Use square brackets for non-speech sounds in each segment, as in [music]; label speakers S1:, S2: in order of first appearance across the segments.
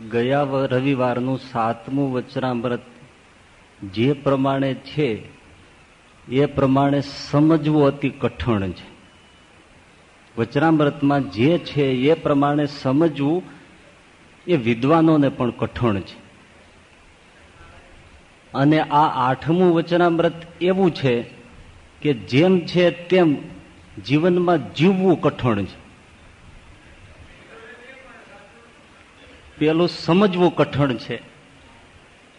S1: ગયા રવિવારનું સાતમું વચનામૃત જે પ્રમાણે છે, એ પ્રમાણે સમજવું અતિ કઠણ છે. વચનામૃતમાં જે છે, એ પ્રમાણે સમજવું એ વિદ્વાનોને પણ કઠણ છે. અને આ આઠમું વચનામૃત એવું છે કે જેમ છે તેમ જીવનમાં જીવવું કઠણ છે. પેલું સમજવું કઠણ છે.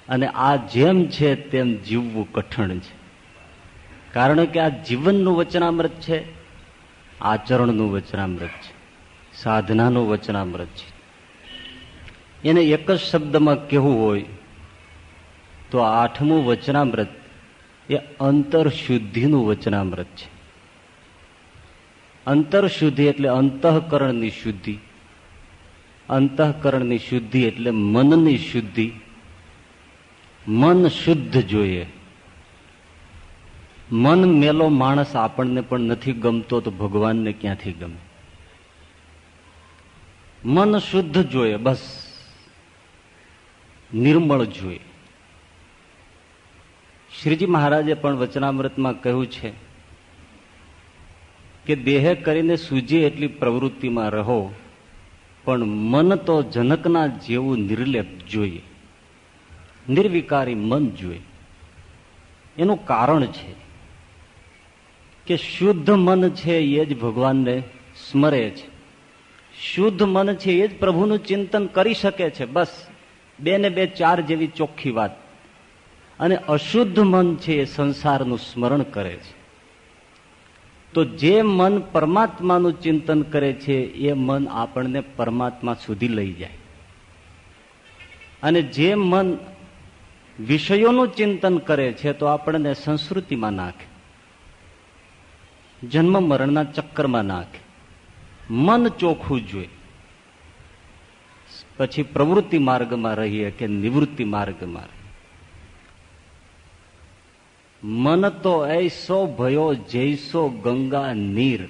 S1: અને આ જેમ છે તેમ જીવવું કઠણ છે. કારણ કે આ જીવનનું વચનામૃત છે, આચરણનું વચનામૃત છે, સાધનાનું વચનામૃત છે. એને એક જ શબ્દમાં કહેવું હોય, તો આઠમું વચનામૃત એ અંતરશુદ્ધિનું વચનામૃત છે. અંતરશુદ્ધિ એટલે અંતઃકરણની શુદ્ધિ. અંતઃકરણની શુદ્ધિ એટલે મનની શુદ્ધિ. મન શુદ્ધ જોઈએ. મન મેલો માણસ આપણને પણ નથી ગમતો તો ભગવાનને ક્યાંથી ગમે? મન શુદ્ધ જોઈએ, બસ. નિર્મળ જોઈએ. શ્રીજી મહારાજે પણ વચનામૃતમાં કહ્યું છે કે દેહ કરીને સૂજી એટલી પ્રવૃત્તિમાં રહો પણ મન તો જનકના જેવું નિર્લેપ જોઈએ. નિર્વિકારી મન જોઈએ. એનું કારણ છે કે શુદ્ધ મન છે એ જ ભગવાનને સ્મરે છે. શુદ્ધ મન છે એ જ પ્રભુનું ચિંતન કરી શકે છે. બસ, બે ને બે ચાર જેવી ચોખ્ખી વાત. અને અશુદ્ધ મન છે એ સંસારનું સ્મરણ કરે છે. તો જે મન પરમાત્માનું ચિંતન કરે છે, એ મન આપણને પરમાત્મા સુધી લઈ જાય. અને જે મન વિષયોનું ચિંતન કરે છે, તો આપણને સંસ્કૃતિમાં નાખે. જન્મ મરણના ચક્કરમાં નાખે. મન ચોખ્ખું જોઈએ પછી પ્રવૃત્તિ માર્ગમાં રહીએ કે નિવૃત્તિ માર્ગમાં મન તો એસો ભયો જૈસો ગંગા નીર.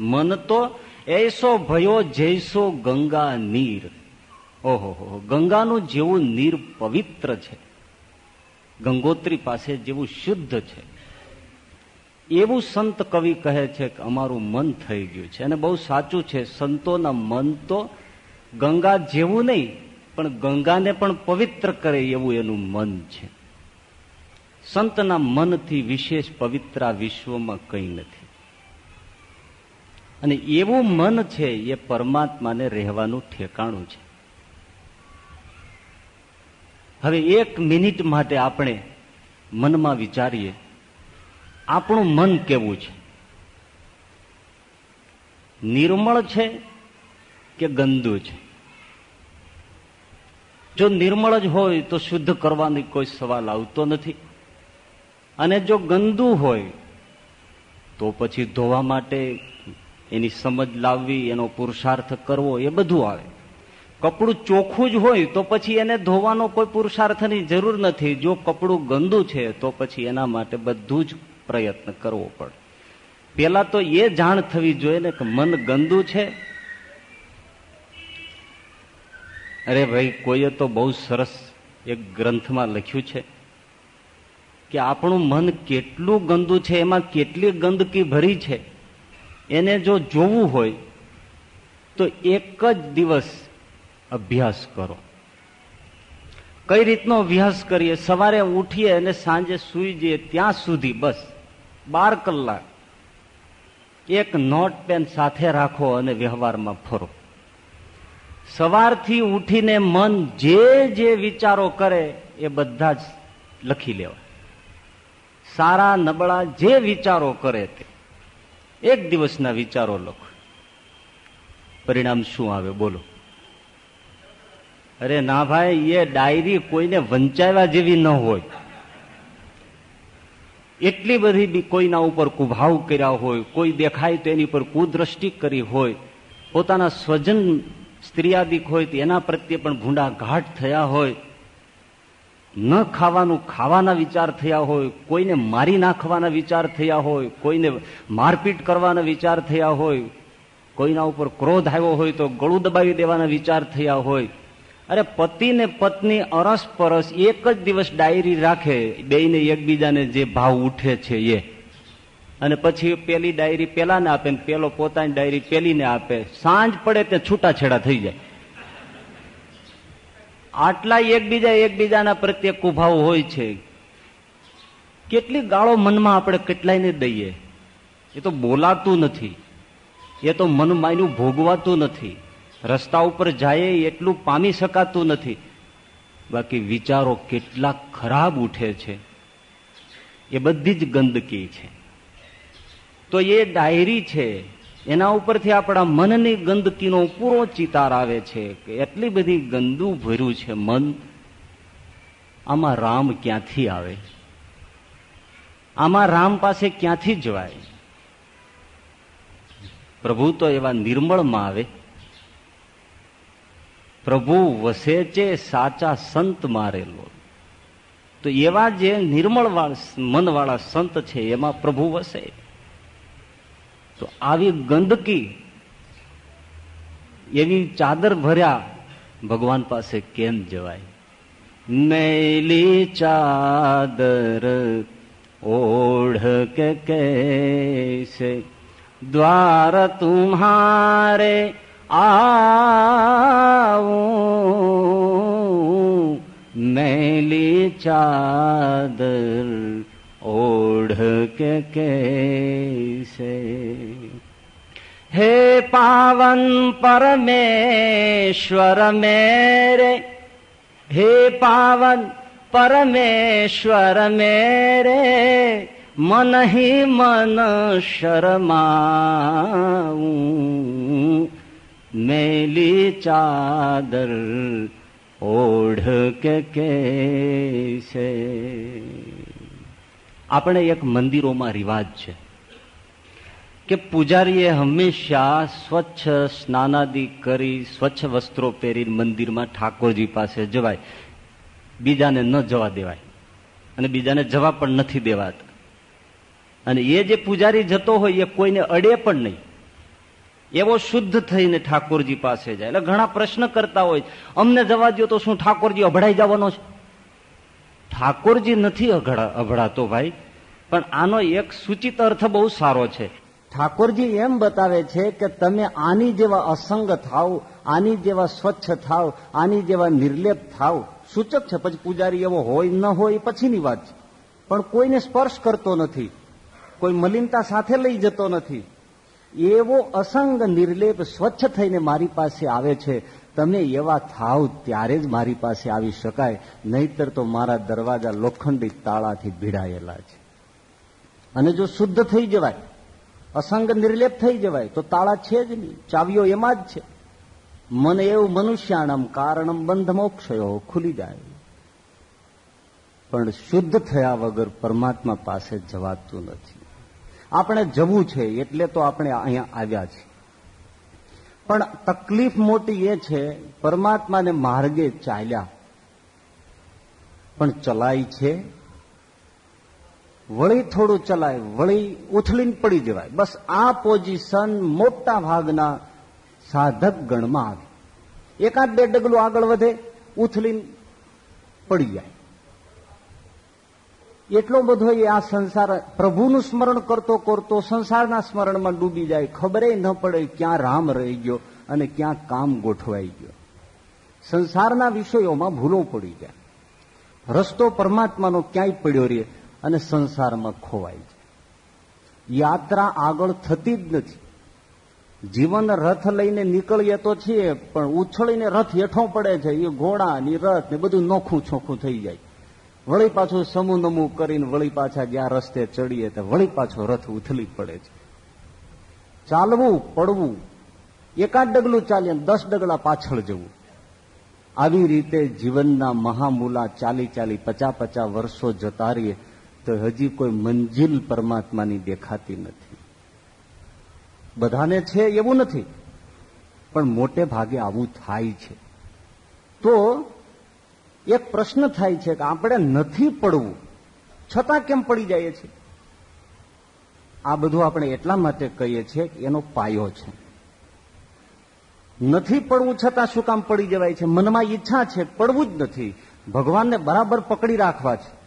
S1: મન તો એસો ભયો જૈસો ગંગા નીર. ઓહો ગંગાનું જેવું નીર પવિત્ર છે. ગંગોત્રી પાસે જેવું શુદ્ધ છે. એવું સંત કવિ કહે છે કે અમારું મન થઈ ગયું છે. અને બહુ સાચું છે, સંતોના મન તો ગંગા જેવું નહીં, પણ ગંગાને પણ પવિત્ર કરે એવું એનું મન છે. સંતના મનથી વિશેષ પવિત્ર વિશ્વમાં કંઈ નથી. અને એવું મન છે એ પરમાત્માને રહેવાનું ઠેકાણું છે. હવે એક મિનિટ માટે આપણે મનમાં વિચારીએ, આપણું મન કેવું છે? નિર્મળ છે કે ગંદુ છે? જો નિર્મળ જ હોય તો શુદ્ધ કરવાની કોઈ સવાલ આવતો નથી. અને જો ગંદુ હોય, તો પછી ધોવા માટે એની સમજ લાવવી, એનો પુરુષાર્થ કરવો, એ બધું આવે. કપડું ચોખ્ખું જ હોય, તો પછી એને ધોવાનો કોઈ પુરુષાર્થની જરૂર નથી. જો કપડું ગંદુ છે, તો પછી એના માટે બધું જ પ્રયત્ન કરવો પડે. પેલા તો એ જાણ થવી જોઈએ ને કે મન ગંદુ છે. અરે ભાઈ, કોઈએ તો બહુ સરસ એક ગ્રંથમાં લખ્યું છે. કે આપણું મન કેટલું ગંદુ છે, એમાં કેટલી ગંદકી ભરી છે, એને જો જોવું હોય, તો એક જ દિવસ અભ્યાસ કરો. કઈ રીતનો અભ્યાસ કરીએ? સવારે ઉઠીએ અને સાંજે સુઈ જઈએ ત્યાં સુધી બસ. બાર કલાક. એક નોટ પેન સાથે રાખો અને વ્યવહારમાં ફરો. સવારથી ઉઠીને મન જે જે વિચારો કરે, એ બધા જ લખી લેવા સારા નબળા જે વિચારો કરે તે, એક દિવસના વિચારો લખો. પરિણામ શું આવે? બોલો. અરે ના ભાઈ, એ ડાયરી કોઈને વંચાવ્યા જેવી ન હોય. એટલી બધી કોઈના ઉપર કુભાવ કર્યા હોય, કોઈ દેખાય તો એની પર કુદ્રષ્ટિ કરી હોય, પોતાના સ્વજન સ્ત્રીયાદિક હોય તો એના પ્રત્યે પણ ભૂંડા ઘાટ થયા હોય ન ખાવાનું ખાવાના વિચાર થયા હોય, કોઈને મારી નાખવાના વિચાર થયા હોય, કોઈને મારપીટ કરવાના વિચાર થયા હોય, કોઈના ઉપર ક્રોધ આવ્યો હોય તો ગળું દબાવી દેવાના વિચાર થયા હોય. અરે પતિ ને પત્ની અરસ પરસ એક જ દિવસ ડાયરી રાખે બેને એકબીજાને જે ભાવ ઉઠે છે એ. અને પછી પેલી ડાયરી પેલાને આપે ને પેલો પોતાની ડાયરી પેલીને આપે. સાંજ પડે તે છૂટાછેડા થઈ જાય. આટલા એકબીજા એકબીજાના પ્રત્યે કુભાવ હોય છે. કેટલી ગાળો મનમાં આપણે કેટલાયને દઈએ? એ તો બોલાતું નથી. એ તો મન માયનું ભોગવાતું નથી. રસ્તા ઉપર જાય એટલું પામી શકાતું નથી. બાકી વિચારો કેટલા ખરાબ ઉઠે છે. એ બધી જ ગંદકી છે. તો એ ડાયરી છે એના ઉપરથી આપણા મનની ગંદકીનો પૂરો ચિતાર આવે છે કે એટલી બધી ગંદુ ભર્યું છે મન. આમાં રામ ક્યાંથી આવે? આમાં રામ પાસે ક્યાંથી જવાય? પ્રભુ તો એવા નિર્મળમાં આવે. પ્રભુ વસે છે સાચા સંત મારેલો. તો એવા જે નિર્મળ મનવાળા સંત છે, એમાં પ્રભુ વસે. તો આવી ગંદકી એવી ચાદર ભર્યા ભગવાન પાસે કેમ જવાય મેલી ચાદર ઓઢ કે कैसे द्वार तुम्हारे आऊं मैली चादर ओढ़ के कैसे हे पावन परमेश्वर मेरे हे पावन परमेश्वर मेरे मन ही मन शर्माऊं મેલી ચાદર ઓઢ કે કેસે આપણે એક મંદિરોમાં રિવાજ છે કે પૂજારીએ હંમેશા સ્વચ્છ સ્નાનાદિ કરી, સ્વચ્છ વસ્ત્રો પહેરી મંદિરમાં ઠાકોરજી પાસે જવાય. બીજાને ન જવા દેવાય. અને બીજાને જવા પણ નથી દેવાતા. અને એ જે પૂજારી જતો હોય એ કોઈને અડે પણ નહીં. એવો શુદ્ધ થઈને ઠાકોરજી પાસે જાય. એટલે ઘણા પ્રશ્ન કરતા હોય. અમને જવા દો તો શું ઠાકોરજી અભડાઈ જવાનો છે? ઠાકોરજી નથી અભડાતો ભાઈ. પણ આનો એક સૂચિત અર્થ બહુ સારો છે. ઠાકોરજી એમ બતાવે છે કે તમે આની જેવા અસંગ થાવ આની જેવા સ્વચ્છ થાવ આની જેવા નિર્લેપ થાવ સૂચક છે પછી પૂજારી એવો હોય ન હોય પછીની વાત છે. પણ કોઈને સ્પર્શ કરતો નથી. કોઈ મલિનતા સાથે લઈ જતો નથી. એવો અસંગ નિર્લેપ સ્વચ્છ થઈને મારી પાસે આવે છે. તમે એવા થાવ ત્યારે જ મારી પાસે આવી શકાય. નહીતર તો મારા દરવાજા લોખંડી તાળાથી ભીડાયેલા છે. અને જો શુદ્ધ થઈ જવાય અસંગ નિર્લેપ થઈ જવાય તો તાળા છે જ નહીં. ચાવીઓ એમાં જ છે. મને એવું મનુષ્યાણમ કારણમ બંધ મોક્ષયો ખુલી જાય. પણ શુદ્ધ થયા વગર પરમાત્મા પાસે જવાતું નથી. આપણે જવું છે એટલે તો આપણે અહીંયા આવ્યા છીએ. પણ તકલીફ મોટી એ છે, પરમાત્માને માર્ગે ચાલ્યા. પણ ચલાય છે વળી થોડું ચલાય, વળી ઉથલીને પડી જવાય. બસ આ પોઝિશન મોટા ભાગના સાધક ગણમાં આવે. એકાદ બે ડગલું આગળ વધે, ઉથલીને પડી જાય. એટલો બધો એ આ સંસાર, પ્રભુનું સ્મરણ કરતો કરતો સંસારના સ્મરણમાં ડૂબી જાય. ખબરે ન પડે ક્યાં રામ રહી ગયો અને ક્યાં કામ ગોઠવાઈ ગયો. સંસારના વિષયોમાં ભૂલો પડી જાય. રસ્તો પરમાત્માનો ક્યાંય પડ્યો રહે અને સંસારમાં ખોવાય છે યાત્રા આગળ થતી જ નથી. જીવન રથ લઈને નીકળીએ તો છીએ, પણ ઉછળીને રથ હેઠો પડે છે. એ ઘોડા, ની રથ, ને બધું નોખું છોખું થઈ જાય. વળી પાછું સમૂહ નમું કરીને વળી પાછા જ્યાં રસ્તે ચડીએ તો વળી પાછો રથ ઉથલી પડે છે. ચાલવું, પડવું, એકાદ ડગલું ચાલીએ દસ ડગલા પાછળ જવું. આવી રીતે જીવનના મહામૂલા ચાલી ચાલી પચા પચા વર્ષો જતા રહીએ. તો હજી કોઈ મંજિલ પરમાત્માની દેખાતી નથી. બધાને છે એવું નથી, પણ મોટે ભાગે આવું થાય છે. તો એક પ્રશ્ન થાય છે કે આપણે નથી પડવું, છતાં કેમ પડી જાય છે આ બધું આપણે એટલા માટે કહીએ છીએ કે એનો પાયો છે. નથી પડવું છતાં શું કામ પડી જવાય છે? મનમાં ઈચ્છા છે પડવું જ નથી. ભગવાનને બરાબર પકડી રાખવા છે.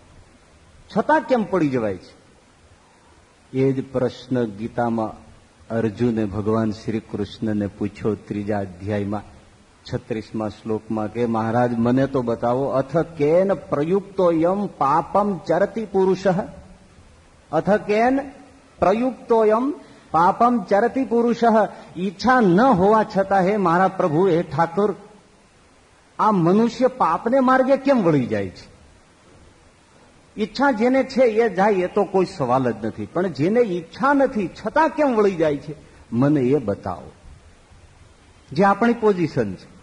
S1: છતાં કેમ પડી જવાય છે? એ જ પ્રશ્ન ગીતામાં અર્જુને ભગવાન શ્રી કૃષ્ણને પૂછ્યો ત્રીજા અધ્યાયમાં, છત્રીસમાં શ્લોકમાં કે, મહારાજ, મને તો બતાવો, અથ કેન પ્રયુક્તો યમ પાપમ ચરતી પુરુષ? અથ કેન પ્રયુક્તો યમ પાપમ ચરતી પુરુષ? ઈચ્છા ન હોવા છતાં હે મારા પ્રભુ, હે ઠાકુર, આ મનુષ્ય પાપને માર્ગે કેમ વળી જાય છે? ઈચ્છા જેને છે એ જાય, એ તો કોઈ સવાલ જ નથી. પણ જેને ઈચ્છા નથી, છતાં કેમ વળી જાય છે? મને એ બતાવો. જે આપણી પોઝિશન છે.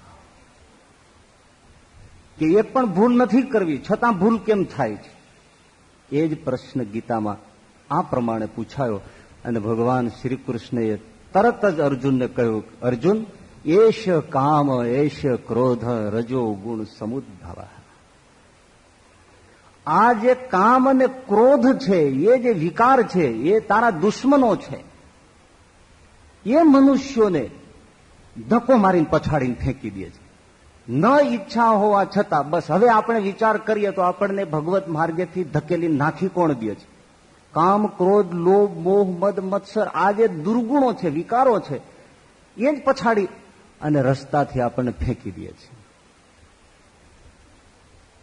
S1: કે એ પણ ભૂલ નથી કરવી, છતાં ભૂલ કેમ થાય છે? એ જ પ્રશ્ન ગીતામાં આ પ્રમાણે પૂછાયો અને ભગવાન શ્રી કૃષ્ણએ તરત જ અર્જુનને કહ્યું, અર્જુન એશ કામ એશ ક્રોધ, રજો ગુણ સમુદ્ભવ આ જે કામ અને ક્રોધ છે, એ જે વિકાર છે, એ તારા દુશ્મનો છે. એ મનુષ્યોને ધક્કો મારીને પછાડીને ફેંકી દે છે. ન ઈચ્છા હોવા છતાં, બસ હવે આપણે વિચાર કરીએ તો આપણને ભગવત માર્ગેથી ધકેલી નાખી કોણ દે છે? કામ, ક્રોધ, લોભ, મોહ, મદ, મત્સર, આ જે દુર્ગુણો છે, વિકારો છે, એ જ પછાડી અને રસ્તાથી આપણને ફેંકી દે છે.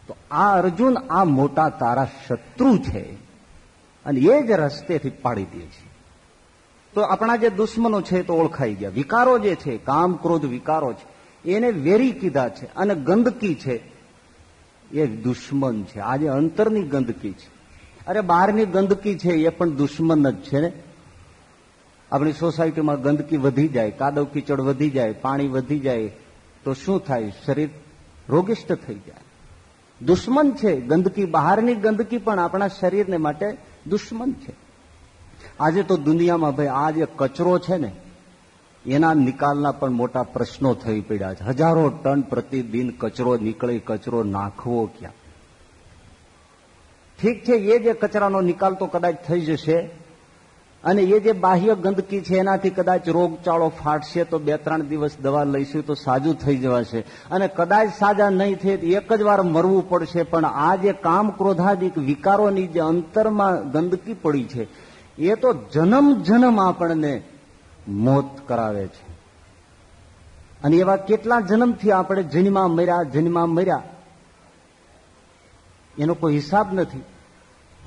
S1: તો આ અર્જુન આ મોટા તારા શત્રુ છે. અને એ જ રસ્તેથી પાડી દે છે. તો આપણા જે દુશ્મનો છે તો ઓળખાઈ ગયા. વિકારો જે છે, કામ ક્રોધ વિકારો છે, એને વેરી કીધા છે અને ગંદકી છે. એ દુશ્મન છે. આજે અંતરની ગંદકી છે. અરે બહારની ગંદકી છે એ પણ દુશ્મન જ છે ને? આપણી સોસાયટીમાં ગંદકી વધી જાય, કાદવ કીચડ વધી જાય, પાણી વધી જાય, તો શું થાય? શરીર રોગિષ્ટ થઈ જાય. દુશ્મન છે. ગંદકી, બહારની ગંદકી પણ આપણા શરીરને માટે દુશ્મન છે. આજે તો દુનિયામાં ભાઈ આ જે કચરો છે ને, એના નિકાલના પણ મોટા પ્રશ્નો થઈ પડ્યા છે. હજારો ટન પ્રતિદિન કચરો નીકળે, કચરો નાખવો ક્યાં? ઠીક છે, એ જે કચરાનો નિકાલ તો કદાચ થઈ જશે અને એ જે બાહ્ય ગંદકી છે, એનાથી કદાચ રોગચાળો ફાટશે તો બે ત્રણ દિવસ દવા લઈશું તો સાજું થઈ જવાશે. અને કદાચ સાજા નહીં થાય એક જ વાર મરવું પડશે, પણ આ જે કામ ક્રોધાદિક વિકારોની જે અંતરમાં ગંદકી પડી છે, એ તો જન્મ જન્મ આપણને મોત કરાવે છે. અને એવા કેટલા જન્મથી આપણે જન્મા મર્યા જન્મા મર્યા? એનો કોઈ હિસાબ નથી.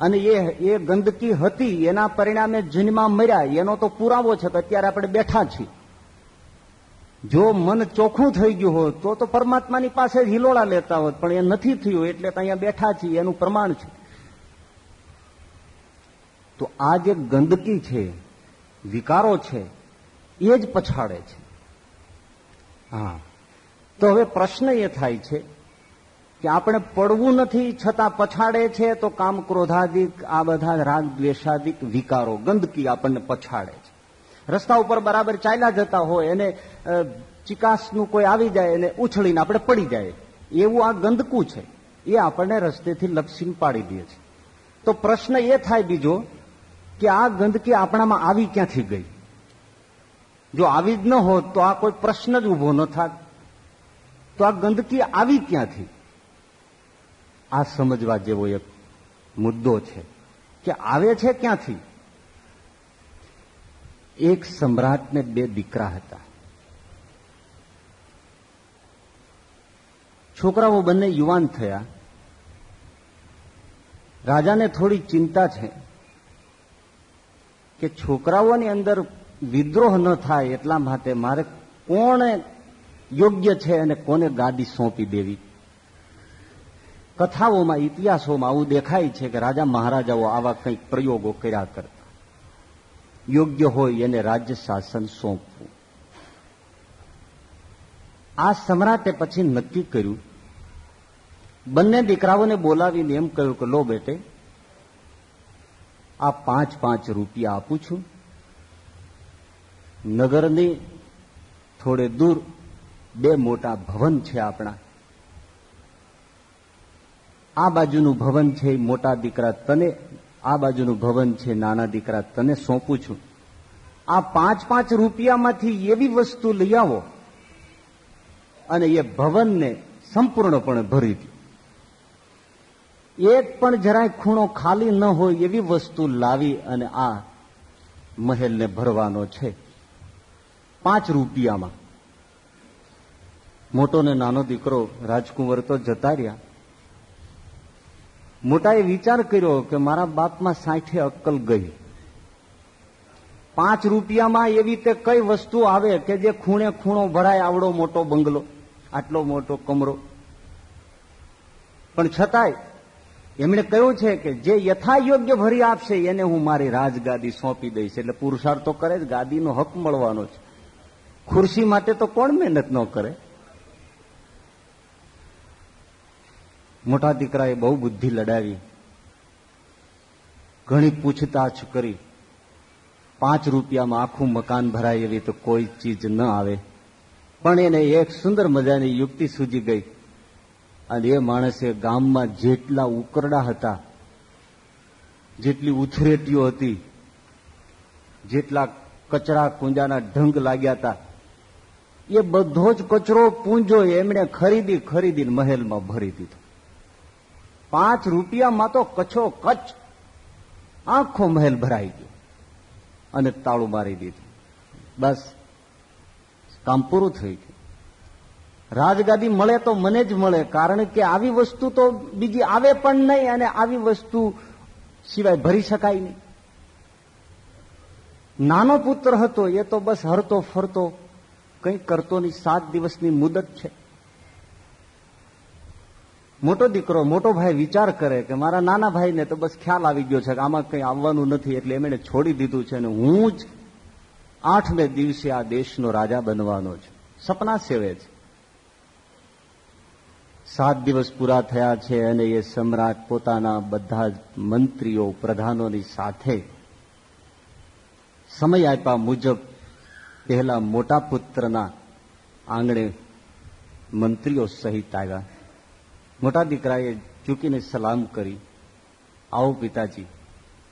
S1: અને એ એ ગંદકી હતી, એના પરિણામે જન્મા મર્યા. એનો તો પુરાવો છે કે અત્યારે આપણે બેઠા છીએ. જો મન ચોખ્ખું થઈ ગયું હોત, તો તો પરમાત્માની પાસે જ હિલોળા લેતા હોત, પણ એ નથી થયું, એટલે અહીંયા બેઠા છીએ, એનું પ્રમાણ છે. તો આ જે ગંદકી છે, વિકારો છે, એ જ પછાડે છે. હા. તો હવે પ્રશ્ન એ થાય છે કે આપણે પડવું નથી, છતાં પછાડે છે, તો કામ ક્રોધાદિક આ બધા રાગ દ્વેષાદિક વિકારો, ગંદકી આપણને પછાડે છે. રસ્તા ઉપર બરાબર ચાલ્યા જતા હોય, એને ચિકાસનું કોઈ આવી જાય, એને ઉછળીને આપણે પડી જાય. એવું આ ગંદકું છે. એ આપણને રસ્તેથી લપસીને પાડી દે છે. તો પ્રશ્ન એ થાય બીજો, કે આ ગંદકી આપણામાં આવી ક્યાંથી ગઈ? જો આવી જ ન હોત, તો આ કોઈ પ્રશ્ન જ ઊભો ન થાત. તો આ ગંદકી આવી ક્યાંથી? આ સમજવા જેવો એક મુદ્દો છે કે આવે છે ક્યાંથી? એક સમ્રાટને બે દીકરા હતા. છોકરાઓ બંને યુવાન થયા. રાજાને થોડી ચિંતા છે કે છોકરાઓની અંદર વિદ્રોહ ન થાય એટલા માટે મારે કોણે યોગ્ય છે અને કોને ગાદી સોંપી દેવી? કથાઓમાં, ઇતિહાસોમાં આવું દેખાય છે કે રાજા મહારાજાઓ આવા કંઈક પ્રયોગો કર્યા કરતા. યોગ્ય હોય એને રાજ્ય શાસન સોંપવું. આ સમ્રાટે પછી નક્કી કર્યું, બંને દીકરાઓને બોલાવીને એમ કહ્યું કે, લો બેટે, આ પાંચ પાંચ રૂપિયા આપું છું. નગરની થોડે દૂર બે મોટા ભવન છે આપણા. આ બાજુનું ભવન છે મોટા દીકરા તને, આ બાજુનું ભવન છે નાના દીકરા તને સોંપું છું. આ પાંચ પાંચ રૂપિયામાંથી એવી વસ્તુ લઈ આવો. અને એ ભવનને સંપૂર્ણપણે ભરી દો. એક પણ જરાય ખૂણો ખાલી ન હોય એવી વસ્તુ લાવી અને આ મહેલને ભરવાનો છે. પાંચ રૂપિયામાં. મોટો ને નાનો દીકરો રાજકુંવર તો જતા રહ્યા. મોટાએ વિચાર કર્યો કે મારા બાપમાં સાઠે અક્કલ ગઈ. પાંચ રૂપિયામાં એવી રીતે કઈ વસ્તુ આવે કે જે ખૂણે ખૂણો ભરાય આવડો મોટો બંગલો, આટલો મોટો કમરો. પણ છતાંય એમણે કહ્યું છે કે જે યથાયોગ્ય ભરી આપશે એને હું મારી રાજગાદી સોંપી દઈશ. એટલે પુરુષાર્થ તો કરે જ, ગાદીનો હક મળવાનો છે. ખુરશી માટે તો કોણ મહેનત ન કરે? મોટા દીકરાએ બહુ બુદ્ધિ લડાવી. ઘણી પૂછતાછ કરી. પાંચ રૂપિયામાં આખું મકાન ભરાય એવી તો કોઈ ચીજ ન આવે. પણ એને એક સુંદર મજાની યુક્તિ સૂજી ગઈ. અને એ માણસે ગામમાં જેટલા ઉકરડા હતા, જેટલી ઉથરેટીઓ હતી, જેટલા કચરા કુંજાના ઢંગ લાગ્યા હતા, એ બધો જ કચરો પૂંજો એમણે ખરીદી ખરીદી મહેલમાં ભરી દીધો. પાંચ રૂપિયામાં તો કચ્છો કચ્છ આખો મહેલ ભરાઈ ગયો અને તાળું મારી દીધું. બસ, કામ પૂરું થઈ ગયું. રાજગાદી મળે તો મને જ મળે, કારણ કે આવી વસ્તુ તો બીજી આવે પણ નહીં અને આવી વસ્તુ સિવાય ભરી શકાય નહીં. નાનો પુત્ર હતો, એ તો બસ હરતો ફરતો, કંઈ કરતો નહીં સાત દિવસની મુદત છે. મોટો દીકરો, મોટો ભાઈ વિચાર કરે કે મારા નાના ભાઈને તો બસ ખ્યાલ આવી ગયો છે કે આમાં કંઈ આવવાનું નથી, એટલે એમણે છોડી દીધું છે અને હું જ આઠમે દિવસે આ દેશનો રાજા બનવાનો છું. સપના સેવે છે. સાત દિવસ પૂરા થયા છે અને એ સમ્રાટ પોતાના બધા જ મંત્રીઓ, પ્રધાનોની સાથે સમય આપ્યા મુજબ પહેલા મોટા પુત્રના આંગણે મંત્રીઓ સહિત આવ્યા. મોટા દીકરાએ ચૂકીને સલામ કરી. આવો પિતાજી.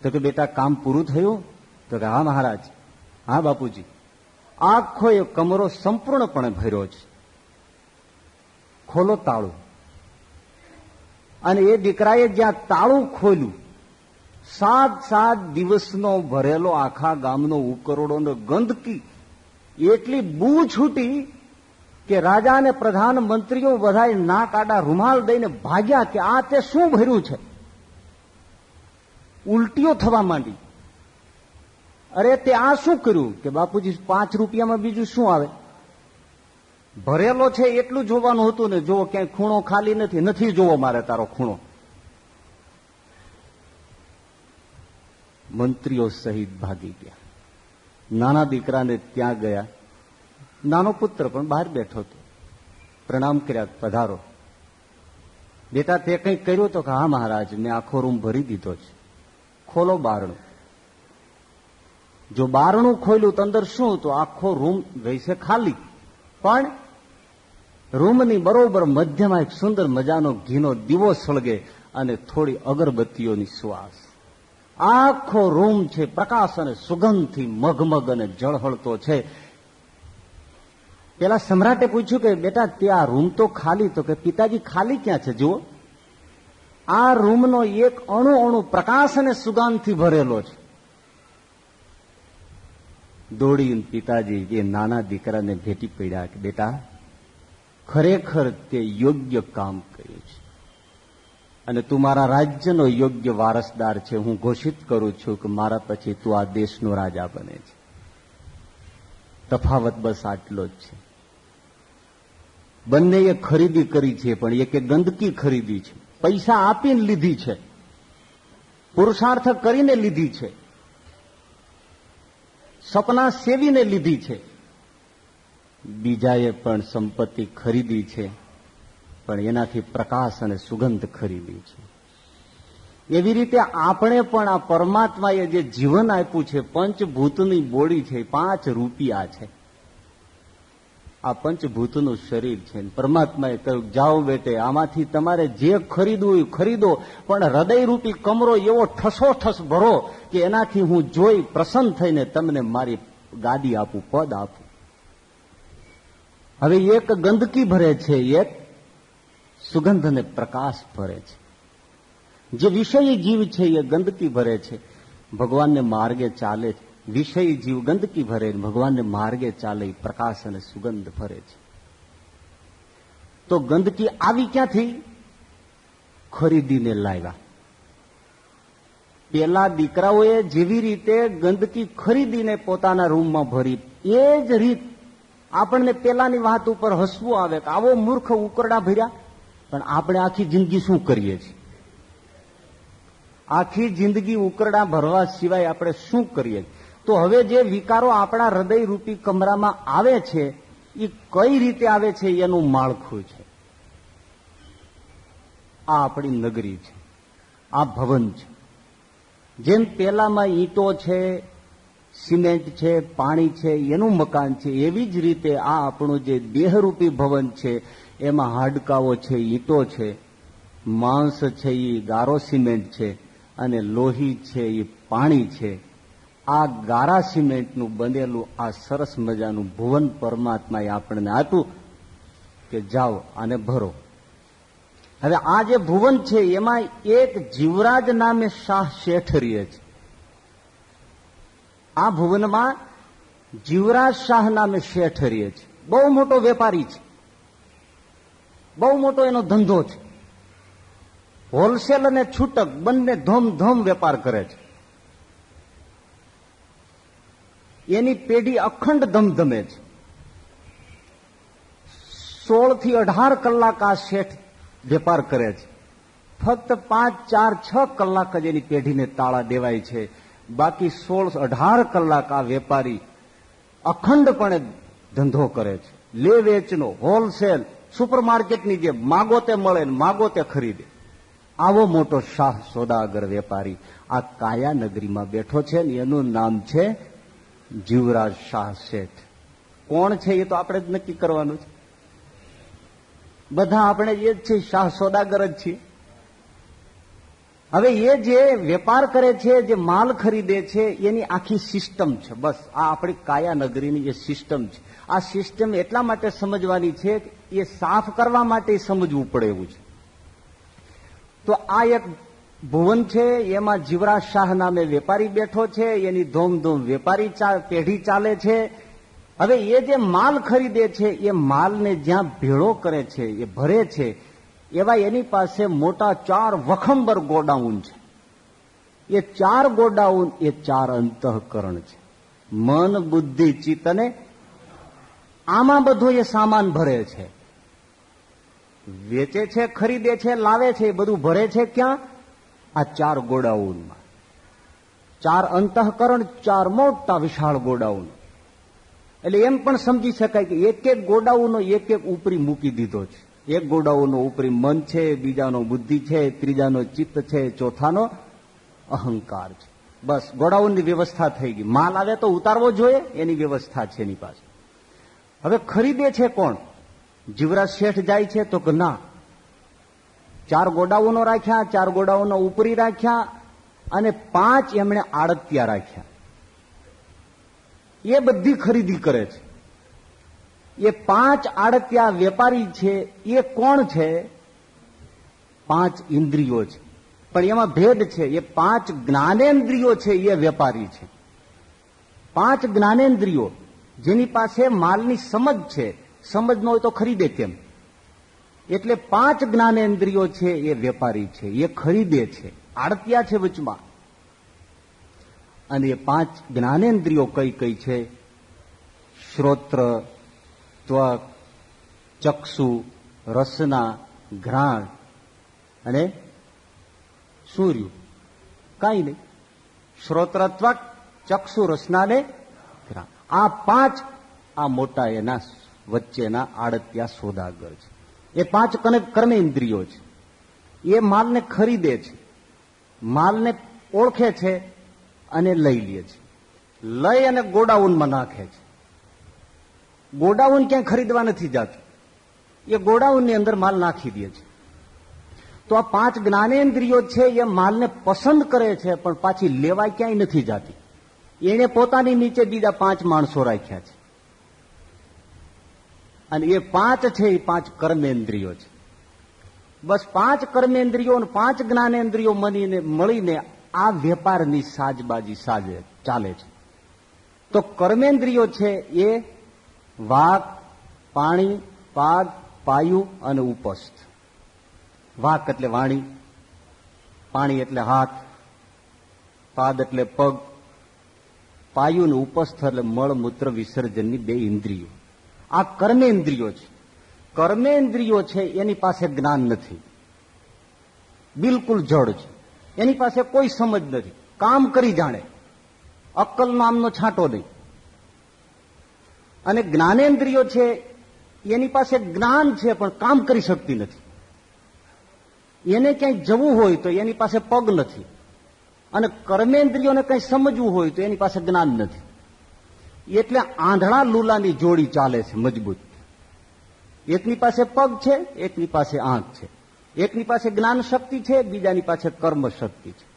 S1: તો કે બેટા, કામ પૂરું થયું? તો કે હા મહારાજ. હા બાપુજી. આખો એ કમરો સંપૂર્ણપણે ભર્યો છે. ખોલો તાળું. અને એ દીકરાએ જ્યાં તાળું ખોલ્યું, સાત સાત દિવસનો ભરેલો આખા ગામનો ઉકરોડોનો ગંદકી, એટલી બૂ છૂટી કે રાજા અને પ્રધાનમંત્રીઓ બધા ના કાડા રૂમાલ દઈને ભાગ્યા કે આ તે શું ભર્યું છે? ઉલટીઓ થવા માંડી. અરે તે આ શું કર્યું? કે બાપુજી પાંચ રૂપિયામાં બીજું શું આવે? ભરેલો છે એટલું જોવાનું હતું ને જો ક્યાંય ખૂણો ખાલી નથી નથી જોવો મારે તારો ખૂણો. મંત્રીઓ સહિત ભાગી ગયા. નાના દીકરાને ત્યાં ગયા. નાનો પુત્ર પણ બહાર બેઠો હતો. પ્રણામ કર્યા પધારો. બેટા, તે કંઈક કર્યું તો કે હા મહારાજ, મેં આખો રૂમ ભરી દીધો છે. ખોલો બારણું. જો બારણું ખોલ્યું તો અંદર શું હતું? આખો રૂમ રહેશે ખાલી. પણ રૂમની બરોબર મધ્યમાં એક સુંદર મજાનો ઘીનો દીવો સળગે અને થોડી અગરબત્તીઓની શ્વાસ આખો રૂમ છે પ્રકાશ અને સુગંધથી મગમગ અને જળહળતો છે. પેલા સમ્રાટે પૂછ્યું કે, બેટા ત્યાં રૂમ તો ખાલી, તો કે પિતાજી ખાલી ક્યાં છે? જુઓ. આ રૂમનો એક અણુ અણુ પ્રકાશ અને સુગંધથી ભરેલો છે. દોડીને પિતાજી એ નાના દીકરાને ભેટી પડ્યા કે, બેટા, ખરેખર તે યોગ્ય કામ કર્યું છે. અને તું મારા રાજ્યનો યોગ્ય વારસદાર છે. હું ઘોષિત કરું છું કે મારા પછી તું આ દેશનો રાજા બને છે. તફાવત બસ આટલો જ છે. બંનેએ ખરીદી કરી છે, પણ એકે ગંદકી ખરીદી છે. પૈસા આપીને લીધી છે. પુરુષાર્થ કરીને લીધી છે. સપના સેવીને લીધી છે. બીજાએ પણ સંપત્તિ ખરીદી છે, પણ એનાથી પ્રકાશ અને સુગંધ ખરીદી છે. એવી રીતે આપણે પણ આ પરમાત્માએ જે જીવન આપ્યું છે, પંચભૂતની બોડી છે, પાંચ રૂપિયા છે. આ પંચભૂતનું શરીર છે પરમાત્માએ કહ્યું, જાઓ બેટે, આમાંથી તમારે જે ખરીદવું એ ખરીદો, પણ હૃદયરૂપી કમરો એવો ઠસોઠસ ભરો કે એનાથી હું જોઈ પ્રસન્ન થઈને તમને મારી ગાડી આપું, પદ આપું. હવે એક ગંદકી ભરે છે, એક સુગંધ અને પ્રકાશ ભરે છે. જે વિષયી જીવ છે એ ગંદકી ભરે છે. ભગવાનને માર્ગે ચાલે છે. વિષયી જીવ ગંદકી ભરે ભગવાનને માર્ગે ચાલે પ્રકાશ અને સુગંધ ભરે છે. તો ગંદકી આવી ક્યાંથી? ખરીદીને લાવ્યા. પેલા દીકરાઓએ જેવી રીતે ગંદકી ખરીદીને પોતાના રૂમમાં ભરી, એ જ રીત આપણને પેલાની વાત ઉપર હસવું આવે કે આવો મૂર્ખ ઉકરડા ભર્યા. પણ આપણે આખી જિંદગી શું કરીએ છીએ? આખી જિંદગી ઉકરડા ભરવા સિવાય આપણે શું કરીએ? તો હવે જે વિકારો આપણા હૃદય રૂપી કમરામાં આવે છે એ કઈ રીતે આવે છે એનું માળખું છે. આ આપણી નગરી છે. આ ભવન છે. જેમ પેલામાં ઈંટો છે, સિમેન્ટ છે, પાણી છે, એનું મકાન છે, એવી જ રીતે આ આપણું જે દેહરૂપી ભવન છે, એમાં હાડકાઓ છે, ઈંટો છે, માંસ છે એ ગારો સિમેન્ટ છે, અને લોહી છે એ પાણી છે. આ ગારા સિમેન્ટનું બનેલું આ સરસ મજાનું ભુવન પરમાત્માએ આપણને આપ્યું કે જાઓ આને ભરો. હવે આ જે ભુવન છે, એમાં એક જીવરાજ નામે શાહ શેઠ રહીએ છે. આ ભુવનમાં જીવરાજ શાહ નામે શેઠ રહીએ છે. બહુ મોટો વેપારી છે. બહુ મોટો એનો ધંધો છે. હોલસેલ અને છૂટક બંને ધોમધોમ વેપાર કરે છે. એની પેઢી અખંડ ધમધમે છે. સોળથી અઢાર કલાક આ શેઠ વેપાર કરે છે. ફક્ત પાંચ, ચાર, છ કલાક જ એની પેઢીને તાળા દેવાય છે. બાકી સોળ, અઢાર કલાક આ વેપારી અખંડપણે ધંધો કરે છે. લે વેચનો, હોલસેલ, સુપરમાર્કેટની જે માગો તે મળે માગો તે ખરીદે. આવો મોટો શાહ સોદાગર વેપારી આ કાયા નગરીમાં બેઠો છે ને એનું નામ છે જીવરાજ શાહ શેઠ. કોણ છે એ તો આપણે જ નક્કી કરવાનું છે. બધા આપણે એ જ છે, શાહ સોદાગર જ છીએ. હવે એ જે વેપાર કરે છે, જે માલ ખરીદે છે, એની આખી સિસ્ટમ છે. બસ, આ આપણી કાયા નગરીની જે સિસ્ટમ છે. આ સિસ્ટમ એટલા માટે સમજવાની છે કે એ સાફ કરવા માટે સમજવું પડે એવું છે. તો આ એક ભુવન છે, એમાં જીવરાજ શાહ નામે વેપારી બેઠો છે, એની ધોમધોમ વેપારી પેઢી ચાલે છે. હવે એ જે માલ ખરીદે છે, એ માલને જ્યાં ભેળો કરે છે, એ ભરે છે, એવા એની પાસે મોટા ચાર વખંબર ગોડાઉન છે. એ ચાર ગોડાઉન, એ ચાર અંતઃકરણ છે. મન, બુદ્ધિ ચિત્તને આમાં બધો એ સામાન ભરે છે. વેચે છે, ખરીદે છે, લાવે છે, એ બધું ભરે છે ક્યાં? આ ચાર ગોડાઉનમાં. ચાર અંતઃકરણ, ચાર મોટા વિશાળ ગોડાઉન. એટલે એમ પણ સમજી શકાય કે એક એક ગોડાઉનો એક એક ઉપરી મૂકી દીધો છે. એક ગોડાઉનો ઉપરી મન છે, બીજાનો બુદ્ધિ છે, ત્રીજાનો ચિત્ત છે, ચોથાનો અહંકાર છે. બસ, ગોડાઉનની વ્યવસ્થા થઈ ગઈ. માલ આવે તો ઉતારવો જોઈએ, એની વ્યવસ્થા છે એની પાસે. હવે ખરીદે છે કોણ? જીવરાજ શેઠ જાય છે તો કે ના ચાર ગોડાઉનો રાખ્યા, ચાર ગોડાઉનો ઉપરી રાખ્યા અને પાંચ એમણે આડતિયા રાખ્યા. એ બધી ખરીદી કરે છે. એ પાંચ આડતિયા વેપારી છે, એ કોણ છે? પાંચ ઇન્દ્રિયો છે. પણ એમાં ભેદ છે, એ પાંચ જ્ઞાનેન્દ્રિયો છે, એ વેપારી છે. પાંચ જ્ઞાનેન્દ્રિયો, જેની પાસે માલની સમજ છે. સમજ ન હોય તો ખરીદે કેમ? એટલે પાંચ જ્ઞાનેન્દ્રિયો છે એ વેપારી છે, એ ખરીદે છે, આડતિયા છે વચમાં. અને એ પાંચ જ્ઞાનેન્દ્રિયો કઈ કઈ છે? શ્રોત્ર, ત્વક, ચક્ષુ, રસના, ઘ્રાણ અને સૂર્ય. કઈ નહીં. શ્રોત્ર, ત્વક, ચક્ષુ, રસના ને ઘ્રાણ. આ પાંચ આ મોટા એના વચ્ચેના આડત્યા સોદાગર છે. એ પાંચ કર્મેન્દ્રિયો છે. એ માલને ખરીદે છે. માલને ઓળખે છે અને લઈ લે છે. લઈ અને ગોડાઉનમાં નાખે છે. ગોડાઉન ક્યાંય ખરીદવા નથી જતું. એ ગોડાઉનની અંદર માલ નાખી દે છે. તો આ પાંચ જ્ઞાનેન્દ્રિયો છે, એ માલને પસંદ કરે છે, પણ પાછી લેવાય ક્યાંય નથી જતી. એણે પોતાની નીચે બીજા પાંચ માણસો રાખ્યા છે.
S2: અને એ પાંચ છે, એ પાંચ કર્મેન્દ્રિયો છે. બસ પાંચ કર્મેન્દ્રિયો અને પાંચ જ્ઞાનેન્દ્રિયો મનીને, મળીને આ વેપારની સાજબાજી સાજે ચાલે છે. તો કર્મેન્દ્રિયો છે એ વાક, પાણી, પાદ, પાયુ અને ઉપસ્થ. વાક એટલે વાણી, પાણી એટલે હાથ, પાદ એટલે પગ, પાયુ ને ઉપસ્થ એટલે મળમૂત્ર વિસર્જનની બે ઇન્દ્રિયો. આ કર્મેન્દ્રિયો છે. કર્મેન્દ્રિયો છે, એની પાસે જ્ઞાન નથી. બિલકુલ જડ છે. એની પાસે કોઈ સમજ નથી. કામ કરી જાણે. અક્કલ નામનો છાંટો નહીં. અને જ્ઞાનેન્દ્રિયો છે, એની પાસે જ્ઞાન છે, પણ કામ કરી શકતી નથી. એને ક્યાંય જવું હોય તો એની પાસે પગ નથી. અને કર્મેન્દ્રિયોને કંઈ સમજવું હોય તો એની પાસે જ્ઞાન નથી. એટલે આંધળા લુલાની જોડી ચાલે છે મજબૂત. એકની પાસે પગ છે, એકની પાસે આંખ છે. એકની પાસે જ્ઞાન શક્તિ છે, બીજાની પાસે કર્મ શક્તિ છે.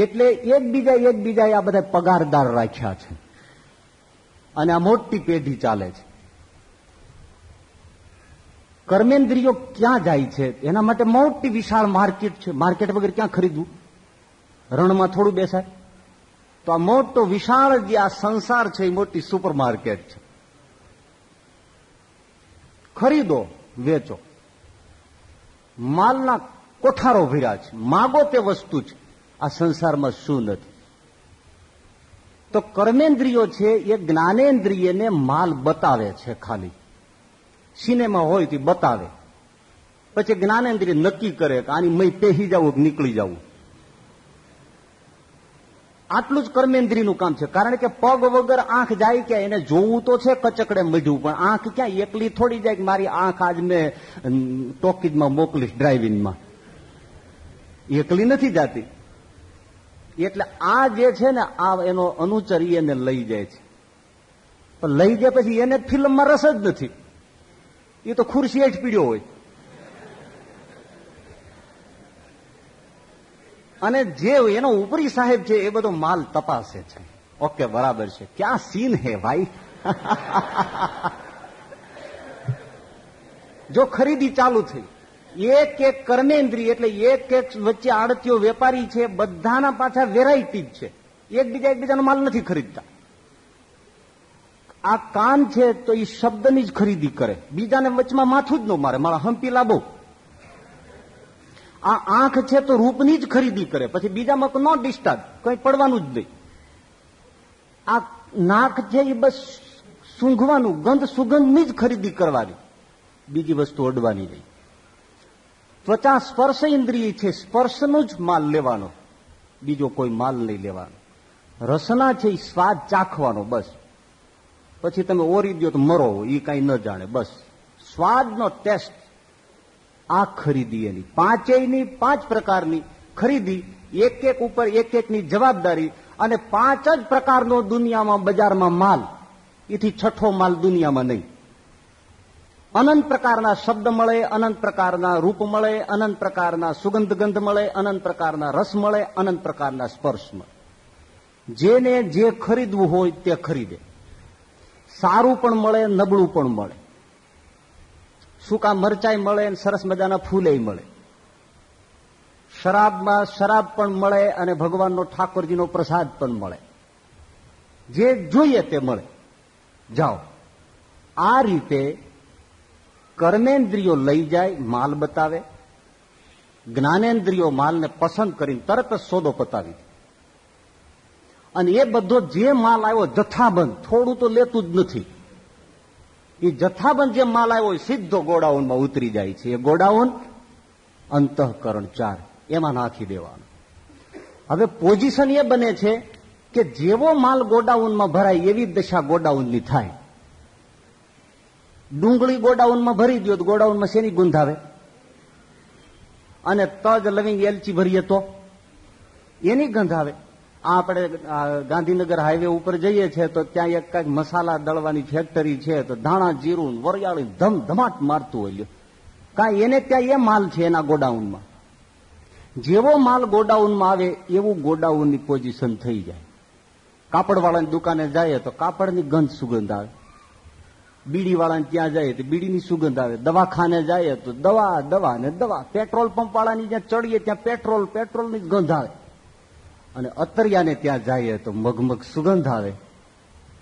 S2: એટલે એકબીજા એકબીજાએ આ બધા પગારદાર રાખ્યા છે. અને આ મોટી પેઢી ચાલે છે. કર્મેન્દ્રિયો ક્યાં જાય છે? એના માટે મોટી વિશાળ માર્કેટ છે. માર્કેટ વગર ક્યાં ખરીદવું? રણમાં થોડું બેસાય. તો આ મોટો વિશાળ જે આ સંસાર છે એ મોટી સુપર માર્કેટ છે. ખરીદો, વેચો. માલના કોઠારો ભીરા છે. માગો તે વસ્તુ છે. આ સંસારમાં શું નથી? તો કર્મેન્દ્રિયો છે એ જ્ઞાનેન્દ્રિયને માલ બતાવે છે ખાલી. સિનેમા હોય તે બતાવે. પછી જ્ઞાનેન્દ્રિય નક્કી કરે કે આની મય પહેરી જવું કે નીકળી જવું આટલું જ કર્મેન્દ્રિયનું કામ છે. કારણ કે પગ વગર આંખ જાય કે એને જોવું તો છે કચકડે મઢ્યું પણ આંખ ક્યાં? એકલી થોડી જાય કે મારી આંખ આજ મેં ટોકીજમાં મોકલીશ ડ્રાઇવિંગમાં. એકલી નથી જાતી. એટલે આ જે છે ને, આ એનો અનુચરી એને લઈ જાય છે. પણ લઈ જાય પછી એને ફિલ્મમાં રસ જ નથી. એ તો ખુરશી જ પીડ્યો હોય. અને જે એનો ઉપરી સાહેબ છે, એ બધો માલ તપાસે છે. ઓકે, બરાબર છે. ક્યાં સીન હે ભાઈ? જો ખરીદી ચાલુ થઈ. એક એક કર્મેન્દ્રી એટલે એક એક વચ્ચે આડતીઓ વેપારી છે, બધાના પાછા વેરાયટી જ છે. એકબીજા એકબીજાનો માલ નથી ખરીદતા. આ કાન છે તો એ શબ્દની જ ખરીદી કરે. બીજાને વચમાં માથું જ ન મારે. મારા હંપી લાભો આ આંખ છે તો રૂપની જ ખરીદી કરે. પછી બીજામાં નો ડિસ્ટર્બ કંઈ પડવાનું જ નહીં. આ નાક છે એ બસ સૂંઘવાનું, ગંધ સુગંધની જ ખરીદી કરવાની. બીજી વસ્તુ અડવાની નહીં. ત્વચા સ્પર્શ ઇન્દ્રિય છે, સ્પર્શનો જ માલ લેવાનો. બીજો કોઈ માલ નહીં લેવાનો. રસના છે એ સ્વાદ ચાખવાનો, બસ. પછી તમે ઓરી દો તો મરો એ કાંઈ ન જાણે, બસ. સ્વાદનો ટેસ્ટ આ ખરીદી એની પાંચેયની પાંચ પ્રકારની ખરીદી એક એક ઉપર એક એકની જવાબદારી અને પાંચ જ પ્રકારનો દુનિયામાં બજારમાં માલ. એથી છઠ્ઠો માલ દુનિયામાં નહીં. અનંત પ્રકારના શબ્દ મળે, અનંત પ્રકારના રૂપ મળે, અનંત પ્રકારના સુગંધ ગંધ મળે, અનંત પ્રકારના રસ મળે, અનંત પ્રકારના સ્પર્શ મળે. જેને જે ખરીદવું હોય તે ખરીદે. સારું પણ મળે, નબળું પણ મળે. સૂકા મરચાઈ મળે અને સરસ મજાના ફૂલે મળે. શરાબમાં શરાબ પણ મળે અને ભગવાનનો ઠાકોરજીનો પ્રસાદ પણ મળે. જે જોઈએ તે મળે. જાઓ. આ રીતે કર્મેન્દ્રિયો લઈ જાય, માલ બતાવે. જ્ઞાનેન્દ્રિયો માલને પસંદ કરીને તરત જ સોદો પતાવી અને એ બધો જે માલ આવ્યો જથ્થાબંધ, થોડું તો લેતું જ નથી. એ જથ્થાબંધ જેમ માલ આવ્યો સીધો ગોડાઉનમાં ઉતરી જાય છે. એ ગોડાઉન અંતઃકરણ ચાર, એમાં નાખી દેવાનો. હવે પોઝિશન એ બને છે કે જેવો માલ ગોડાઉનમાં ભરાય, એવી દશા ગોડાઉનની થાય. ડુંગળી ગોડાઉનમાં ભરી દો તો ગોડાઉનમાં શેની ગુંધ આવે? અને તજ લવિંગ એલચી ભરીએ તો? એની ગંધ આવે. આપણે ગાંધીનગર હાઈવે ઉપર જઈએ છીએ તો ત્યાં એક કંઈક મસાલા દળવાની ફેક્ટરી છે તો ધાણા, જીરું વરિયાળી ધમ, ધમાટ મારતું હોય કાંઈ એને ત્યાં એ માલ છે એના ગોડાઉનમાં. જેવો માલ ગોડાઉનમાં આવે, એવું ગોડાઉનની પોઝિશન થઈ જાય. કાપડવાળાની દુકાને જાય તો કાપડની ગંધ સુગંધ આવે. બીડીવાળાને ત્યાં જાય તો બીડીની સુગંધ આવે. દવાખાને જાય તો દવા દવા ને દવા. પેટ્રોલ પંપ વાળાની જ્યાં ચડીએ ત્યાં પેટ્રોલ, પેટ્રોલની ગંધ આવે. અને અતરિયાને ત્યાં જઈએ તો મગમગ સુગંધ આવે.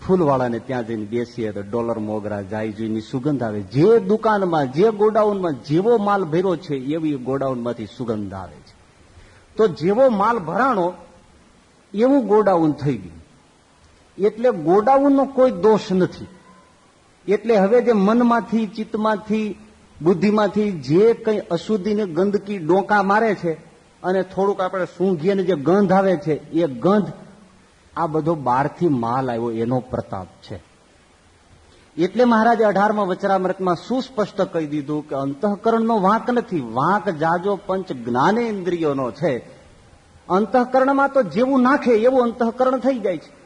S2: ફૂલવાળાને ત્યાં જઈને બેસીએ તો ડોલર મોગરા જાય જોઈની સુગંધ આવે. જે દુકાનમાં, જે ગોડાઉનમાં જેવો માલ ભર્યો છે, એવી ગોડાઉનમાંથી સુગંધ આવે છે. તો જેવો માલ ભરાણો, એવું ગોડાઉન થઈ ગયું. એટલે ગોડાઉનનો કોઈ દોષ નથી. એટલે હવે જે મનમાંથી, ચિત્તમાંથી, બુદ્ધિમાંથી જે કંઈ અશુદ્ધિને ગંદકી ડોકા મારે છે અને થોડુંક આપણે સૂંઘીએ જે ગંધ આવે છે, એ ગંધ આ બધો બહારથી માલ આવ્યો, એનો પ્રતાપ છે. એટલે મહારાજે અઢારમાં વચરામૃતમાં સુસ્પષ્ટ કહી દીધું કે અંતઃકરણનો વાંક નથી, વાંક જાજો પંચ જ્ઞાનેન્દ્રિયોનો છે. અંતઃકરણમાં તો જેવું નાખે એવું અંતઃકરણ થઈ જાય છે.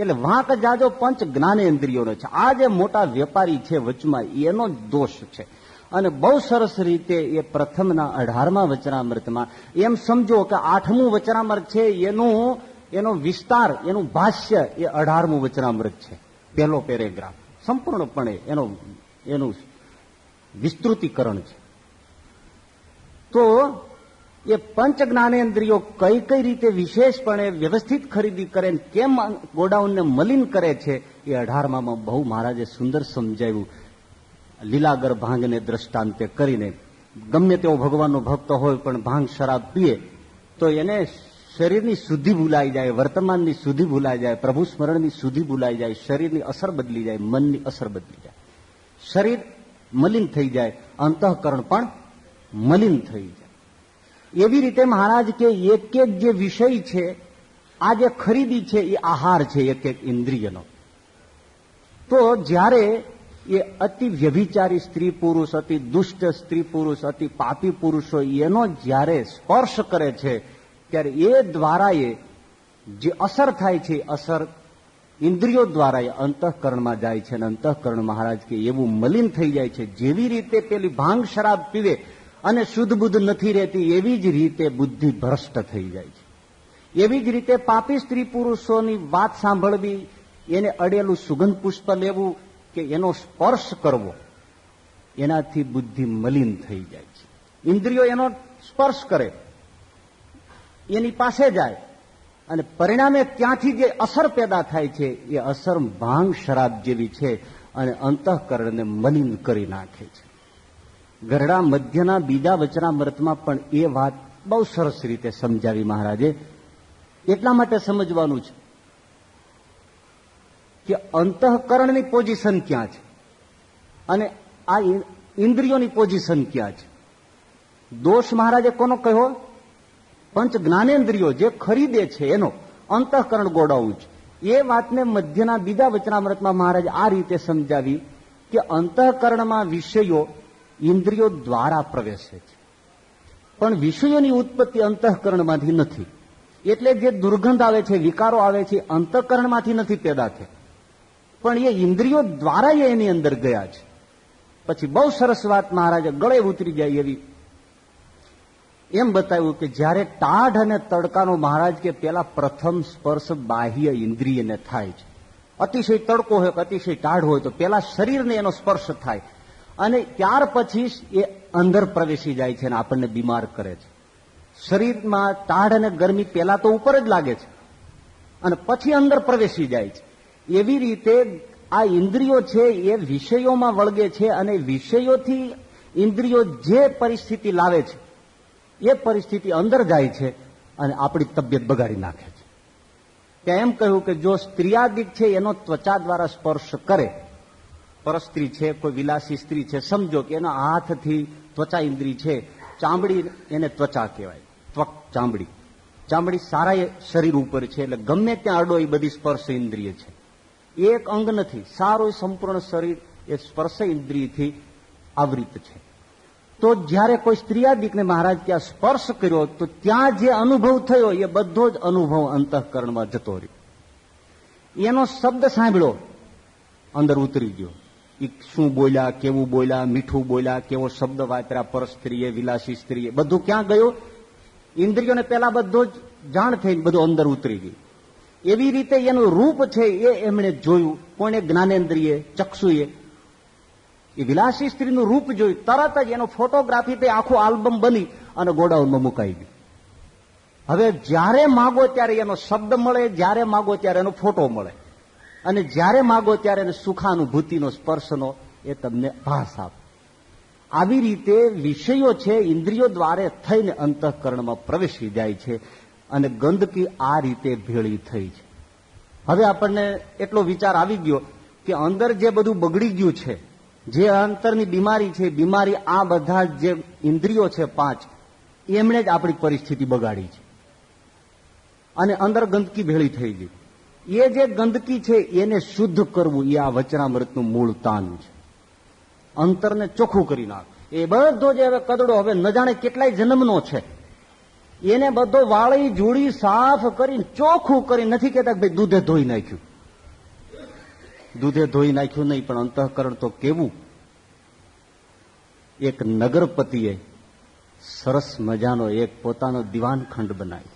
S2: એટલે વાંક જાજો પંચ જ્ઞાનેન્દ્રિયોનો છે. આ જે મોટા વેપારી છે વચમાં, એનો દોષ છે. અને બહુ સરસ રીતે એ પ્રથમના અઢારમા વચનામૃતમાં. એમ સમજો કે આઠમું વચનામૃત છે, એનું, એનો વિસ્તાર, એનું ભાષ્ય એ અઢારમું વચનામૃત છે. પહેલો પેરેગ્રાફ. સંપૂર્ણપણે એનો, એનું વિસ્તૃતિકરણ છે. તો એ પંચ જ્ઞાનેન્દ્રિયો કઈ કઈ રીતે વિશેષપણે વ્યવસ્થિત ખરીદી કરે કેમ ગોડાઉનને મલિન કરે છે, એ અઢારમામાં બહુ મહારાજે સુંદર સમજાવ્યું. લીલાગર ભાંગને દ્રષ્ટાંતે કરીને ગમે તેવો ભગવાનનો ભક્ત હોય પણ ભાંગ શરાબ પીએ, તો એને શરીરની શુદ્ધિ ભૂલાઈ જાય, વર્તમાનની શુદ્ધિ ભૂલાઈ જાય, પ્રભુ સ્મરણની શુદ્ધિ ભૂલાઈ જાય, શરીરની અસર બદલી જાય, મનની અસર બદલી જાય. શરીર મલિન થઈ જાય, અંતઃકરણ પણ મલિન થઈ જાય. એવી રીતે મહારાજ કે એક એક જે વિષય છે, આ જે ખરીદી છે, એ આહાર છે એક એક ઇન્દ્રિયનો. તો જ્યારે એ અતિ વ્યભિચારી સ્ત્રી પુરુષ, અતિ દુષ્ટ સ્ત્રી પુરુષ, અતિ પાપી પુરુષો, એનો જ્યારે સ્પર્શ કરે છે, ત્યારે એ દ્વારા એ જે અસર થાય છે અસર ઇન્દ્રિયો દ્વારા એ અંતઃકરણમાં જાય છે અને અંતઃકરણ મહારાજ કે એવું મલિન થઈ જાય છે. જેવી રીતે પેલી ભાંગ શરાબ પીવે અને શુદ્ધ બુદ્ધ નથી રહેતી, એવી જ રીતે બુદ્ધિ ભ્રષ્ટ થઈ જાય છે. એવી જ રીતે પાપી સ્ત્રી પુરુષોની વાત સાંભળવી, એને અડેલું સુગંધ પુષ્પ લેવું કે એનો સ્પર્શ કરવો, એનાથી બુદ્ધિ મલિન થઈ જાય છે. ઇન્દ્રિયો એનો સ્પર્શ કરે, એની પાસે જાય, અને પરિણામે ત્યાંથી જે અસર પેદા થાય છે, એ અસર ભાંગ શરાબ જેવી છે અને અંતઃકરણને મલિન કરી નાખે છે. ગરડા મધ્યના બીજા વચનામૃતમાં પણ એ વાત બહુ સરસ રીતે સમજાવી મહારાજે. એટલા માટે સમજવાનું છે કે અંતઃકરણની પોઝિશન ક્યાં છે? અને આ ઇન્દ્રિયોની પોઝિશન ક્યાં છે? દોષ મહારાજે કોનો કહ્યો? પંચ જ્ઞાનેન્દ્રિયો જે ખરીદે છે, એનો અંતઃકરણ ગોડાવું છે. એ વાતને મધ્યના બીજા વચનામૃતમાં મહારાજ આ રીતે સમજાવી કે અંતઃકરણમાં વિષયો ઇન્દ્રિયો દ્વારા પ્રવેશે છે. પણ વિષયોની ઉત્પત્તિ અંતઃકરણમાંથી નથી. એટલે જે દુર્ગંધ આવે છે, વિકારો આવે છે અંતઃકરણમાંથી નથી પેદા થઈ પણ એ ઇન્દ્રિયો દ્વારા એની અંદર ગયા છે. પછી બહુ સરસ વાત મહારાજે, ગળે ઉતરી જાય એવી. એમ બતાવ્યું કે જ્યારે ટાઢ અને તડકાનો મહારાજ કે પેલા પ્રથમ સ્પર્શ બાહ્ય ઇન્દ્રિયને થાય છે. અતિશય તડકો હોય કે અતિશય ટાઢ હોય તો પેલા શરીરને એનો સ્પર્શ થાય. અને ત્યાર પછી એ અંદર પ્રવેશી જાય છે અને આપણને બીમાર કરે છે. શરીરમાં ટાઢ અને ગરમી પેલા તો ઉપર જ લાગે છે. અને પછી અંદર પ્રવેશી જાય છે. એવી રીતે આ ઇન્દ્રિયો છે એ વિષયોમાં વળગે છે અને વિષયોથી ઇન્દ્રિયો જે પરિસ્થિતિ લાવે છે, એ પરિસ્થિતિ અંદર જાય છે અને આપણી તબિયત બગાડી નાખે છે. ત્યાં એમ કહ્યું કે જો સ્ત્રીયાદિક છે, એનો ત્વચા દ્વારા સ્પર્શ કરે. પરસ્ત્રી છે, કોઈ વિલાસી સ્ત્રી છે, સમજો કે એના હાથથી ત્વચા ઇન્દ્રિય છે. ચામડી એને ત્વચા કહેવાય. ત્વક, ચામડી. ચામડી સારા શરીર ઉપર છે, એટલે ગમે ત્યાં અડો એ બધી સ્પર્શ ઇન્દ્રિય છે. એક અંગ નથી, સારું સંપૂર્ણ શરીર એ સ્પર્શ ઇન્દ્રિયથી આવૃત છે. તો જ્યારે કોઈ સ્ત્રીયાદિકને મહારાજ ત્યાં સ્પર્શ કર્યો, તો ત્યાં જે અનુભવ થયો, એ બધો જ અનુભવ અંતઃકરણમાં જતો રહ્યો. એનો શબ્દ સાંભળ્યો અંદર ઉતરી ગયો. શું બોલ્યા, કેવું બોલ્યા, મીઠું બોલ્યા, કેવો શબ્દ વાપર્યા, પર સ્ત્રીએ, વિલાસી સ્ત્રીએ, બધું ક્યાં ગયું? ઇન્દ્રિયોને પેલા બધો જ જાણ થઈને બધું અંદર ઉતરી ગયું. એવી રીતે એનું રૂપ છે એ એમણે જોયું. કોને જ્ઞાનેન્દ્રિય, ચક્ષુએ. એ વિલાસી સ્ત્રીનું રૂપ જોયું. તરત જ એનો ફોટોગ્રાફી તે આખું આલ્બમ બની અને ગોડાઉનમાં મુકાઈ ગયું. હવે જ્યારે માગો ત્યારે એનો શબ્દ મળે, જ્યારે માગો ત્યારે એનો ફોટો મળે. અને જ્યારે માગો ત્યારે એને સુખાનુભૂતિનો, સ્પર્શનો એ તમને ભાસ આપે. આવી રીતે વિષયો છે, ઇન્દ્રિયો દ્વારે થઈને અંતઃકરણમાં પ્રવેશી જાય છે. અને ગંદકી આ રીતે ભેળી થઈ છે. હવે આપણને એટલો વિચાર આવી ગયો કે અંદર જે બધું બગડી ગયું છે, જે અંતરની બીમારી છે, બીમારી આ બધા જે ઇન્દ્રિયો છે પાંચ, એમણે જ આપણી પરિસ્થિતિ બગાડી છે. અને અંદર ગંદકી ભેળી થઈ ગઈ. એ જે ગંદકી છે, એને શુદ્ધ કરવું એ આ વચનામૃતનું મૂળ તાન છે. અંતરને ચોખ્ખું કરી નાખ. એ બધો જે હવે કદડો, હવે ન જાણે કેટલાય જન્મનો છે. એને બધો વાળી જોડી સાફ કરી ચોખ્ખું કરી નથી કેતા ભાઈ દૂધે ધોઈ નાખ્યું. દૂધે ધોઈ નાખ્યું નહીં, પણ અંતઃકરણ તો કેવું? એક નગરપતિએ સરસ મજાનો એક પોતાનો દિવાન ખંડ બનાવ્યો.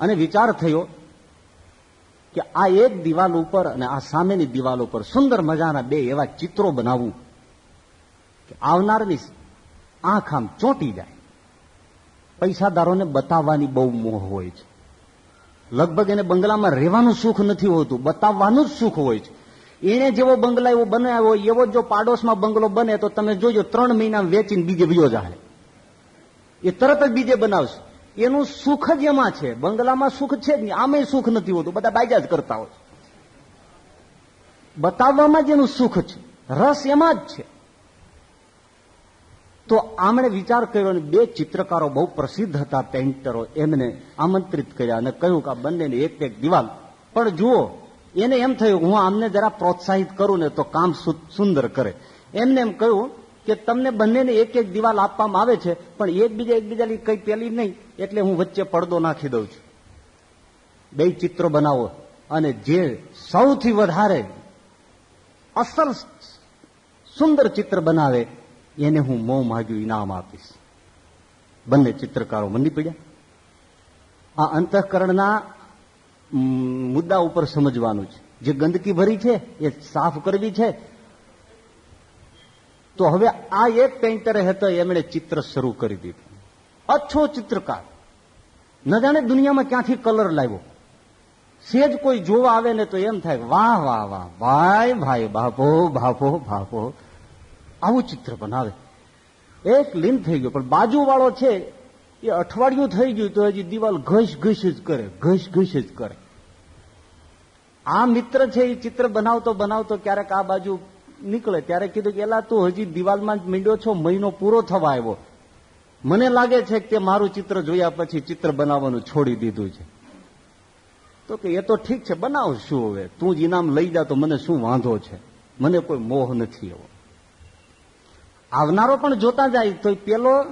S2: અને વિચાર થયો કે આ એક દિવાલ ઉપર અને આ સામેની દિવાલ ઉપર સુંદર મજાના બે એવા ચિત્રો બનાવવું કે આવનારની આંખ આમ ચોંટી જાય. પૈસાદારોને બતાવવાની બહુ મોહ હોય છે. લગભગ એને બંગલામાં રહેવાનું સુખ નથી હોતું, બતાવવાનું જ સુખ હોય છે. એને જેવો બંગલા એવો બનાવ્યો હોય, એવો જો પાડોશમાં બંગલો બને તો તમે જોજો, ત્રણ મહિના વેચીને બીજે બીજો જાય એ તરત જ બીજે બનાવશે. એનું સુખ જ એમાં છે. બંગલામાં સુખ છે જ નહીં. આમે સુખ નથી હોતું. બધા બાયજા જ કરતા હોય બતાવવામાં જ એનું સુખ છે. રસ એમાં જ છે. તો આમણે વિચાર કર્યો અને બે ચિત્રકારો બહુ પ્રસિદ્ધ હતા પેઇન્ટરો એમને આમંત્રિત કર્યા અને કહ્યું કે આ બંનેને એક એક દિવાલ. પણ જુઓ, એને એમ થયું, હું આમને જરા પ્રોત્સાહિત કરું ને તો કામ સુંદર કરે. એમને એમ કહ્યું કે, તમને બંનેને એક એક દિવાલ આપવામાં આવે છે, પણ એકબીજા એકબીજાની કઈ પેલી નહીં, એટલે હું વચ્ચે પડદો નાખી દઉં છું. બે ચિત્રો બનાવો અને જે સૌથી વધારે અસલ સુંદર ચિત્ર બનાવે એને હું મોં માગ્યું ઇનામ આપીશ. બંને ચિત્રકારો મંડી પડ્યા. આ અંતઃકરણના મુદ્દા ઉપર સમજવાનું છે. જે ગંદકી ભરી છે, એ સાફ કરવી છે. તો હવે આ એક પેઇન્ટરે હતો, એમણે ચિત્ર શરૂ કરી દીધું. અચ્છો ચિત્રકાર. ન જાણે દુનિયામાં ક્યાંથી કલર લાવ્યો. સેજ કોઈ જોવા આવે ને તો એમ થાય, વાહ વાહ વાહ, ભાઈ ભાઈ, બાપો બાપો બાપો. આવું ચિત્ર બનાવે. એક લીન થઈ ગયો, પણ બાજુ વાળો છે, એ અઠવાડિયું થઈ ગયું તો હજી દિવાલ ઘસ ઘસ જ કરે, ઘસ ઘસ જ કરે. આ મિત્ર છે, એ ચિત્ર બનાવતો બનાવતો ક્યારેક આ બાજુ નીકળે. ત્યારે કીધું કે, એલા, તું હજી દિવાલમાં જ મીંડ્યો છો, મહિનો પૂરો થવા આવ્યો. મને લાગે છે કે મારું ચિત્ર જોયા પછી ચિત્ર બનાવવાનું છોડી દીધું છે. તો કે, એ તો ઠીક છે બનાવ શું હવે. તું જ ઇનામ લઈ જા તો મને શું વાંધો છે? મને કોઈ મોહ નથી એવો. આવનારો પણ જોતા જાય તો પેલો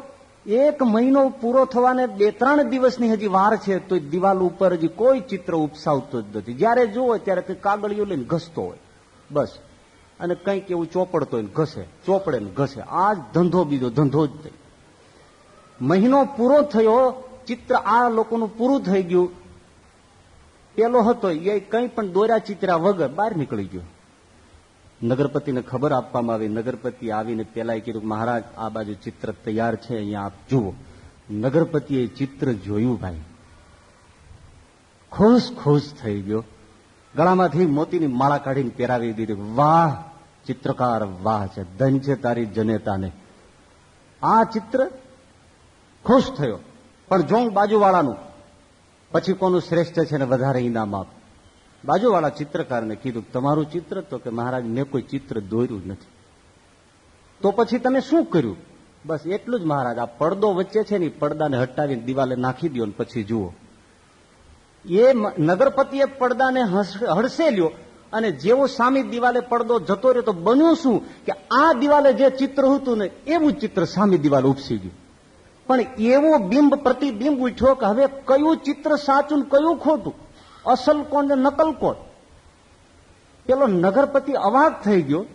S2: એક મહિનો પૂરો થવાને બે ત્રણ દિવસની હજી વાર છે તો દિવાલ ઉપર હજી કોઈ ચિત્ર ઉપસાવતો જ નથી. જયારે જુઓ ત્યારે કંઈક કાગળિયો લઈને ઘસતો હોય. બસ. અને કંઈક એવું ચોપડતો હોય ઘસે, ચોપડે ને ઘસે. આ જ ધંધો બીજો, ધંધો જ થઈ મહિનો પૂરો થયો, ચિત્ર આ લોકોનું પૂરું થઈ ગયું. પેલો હતો, એ કંઈ પણ દોર્યા ચિત્રા વગર બહાર નીકળી ગયો. નગરપતિને ખબર આપવામાં આવી. નગરપતિ આવીને પેલા કીધું મહારાજ, આ બાજુ ચિત્ર તૈયાર છે, અહીંયા આપ જુઓ. નગરપતિએ ચિત્ર જોયું ભાઈ. ખુશ ખુશ થઈ ગયો. ગળામાંથી મોતીની માળા કાઢીને પહેરાવી દીધી. વાહ, ચિત્રકાર, વાહ છે. ધન છે તારી જનેતાને. આ ચિત્ર ખુશ થયો. પણ જોઉં બાજુવાળાનું. પછી કોનું શ્રેષ્ઠ છે ને વધારે ઇનામ આપ? બાજુવાળા ચિત્રકારને કીધું, તમારું ચિત્ર તો કે મહારાજ મેં કોઈ ચિત્ર દોર્યું નથી. તો પછી તમે શું કર્યું? બસ એટલું જ મહારાજ, આ પડદો વચ્ચે છે ને પડદાને હટાવીને દિવાલે નાખી દો ને પછી જુઓ. એ નગરપતિએ પડદાને હડસેલ્યો અને જેવો સામી દિવાલે પડદો જતો રહ્યો તો બન્યું શું? કે આ દિવાલે જે ચિત્ર હતું ને, એવું ચિત્ર સામી દિવાલ ઉપસી ગયું. પણ એવો બિંબ, પ્રતિબિંબ ઉઠ્યો કે હવે કયું ચિત્ર સાચું કયું ખોટું? અસલ કોણ ને નકલ કોણ? પેલો નગરપતિ અવાક થઈ ગયો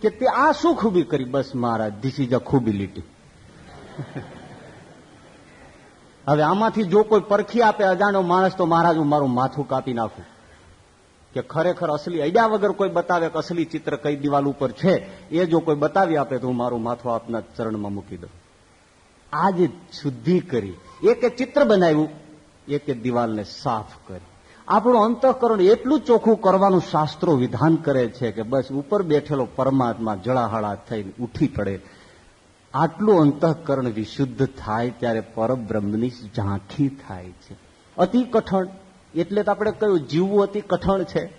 S2: કે તે આ શું ખૂબી કરી? બસ મહારાજ ધીસ ઇઝ અ ખૂબી લીટી. હવે આમાંથી જો કોઈ પરખી આપે અજાણ્યો માણસ, તો મહારાજ, હું મારું માથું કાપી નાખું. કે ખરેખર અસલી અડ્યા વગર કોઈ બતાવે કે અસલી ચિત્ર કઈ દિવાલ ઉપર છે, એ જો કોઈ બતાવી આપે, તો હું મારું માથું આપના ચરણમાં મૂકી દઉં. આ જે શુદ્ધિ કરી, એક ચિત્ર બનાવ્યું એક દિવાલને સાફ કરી. આપણું અંતઃકરણ એટલું ચોખ્ખું કરવાનું શાસ્ત્રો વિધાન કરે છે કે બસ ઉપર બેઠેલો પરમાત્મા જળાહળા થઈને ઉઠી પડે. આટલું અંતઃકરણ વિશુદ્ધ થાય ત્યારે પરબ્રહ્મની ઝાંખી થાય છે. અતિ કઠણ, એટલે તો આપણે કહ્યું જીવવું અતિ કઠણ છે?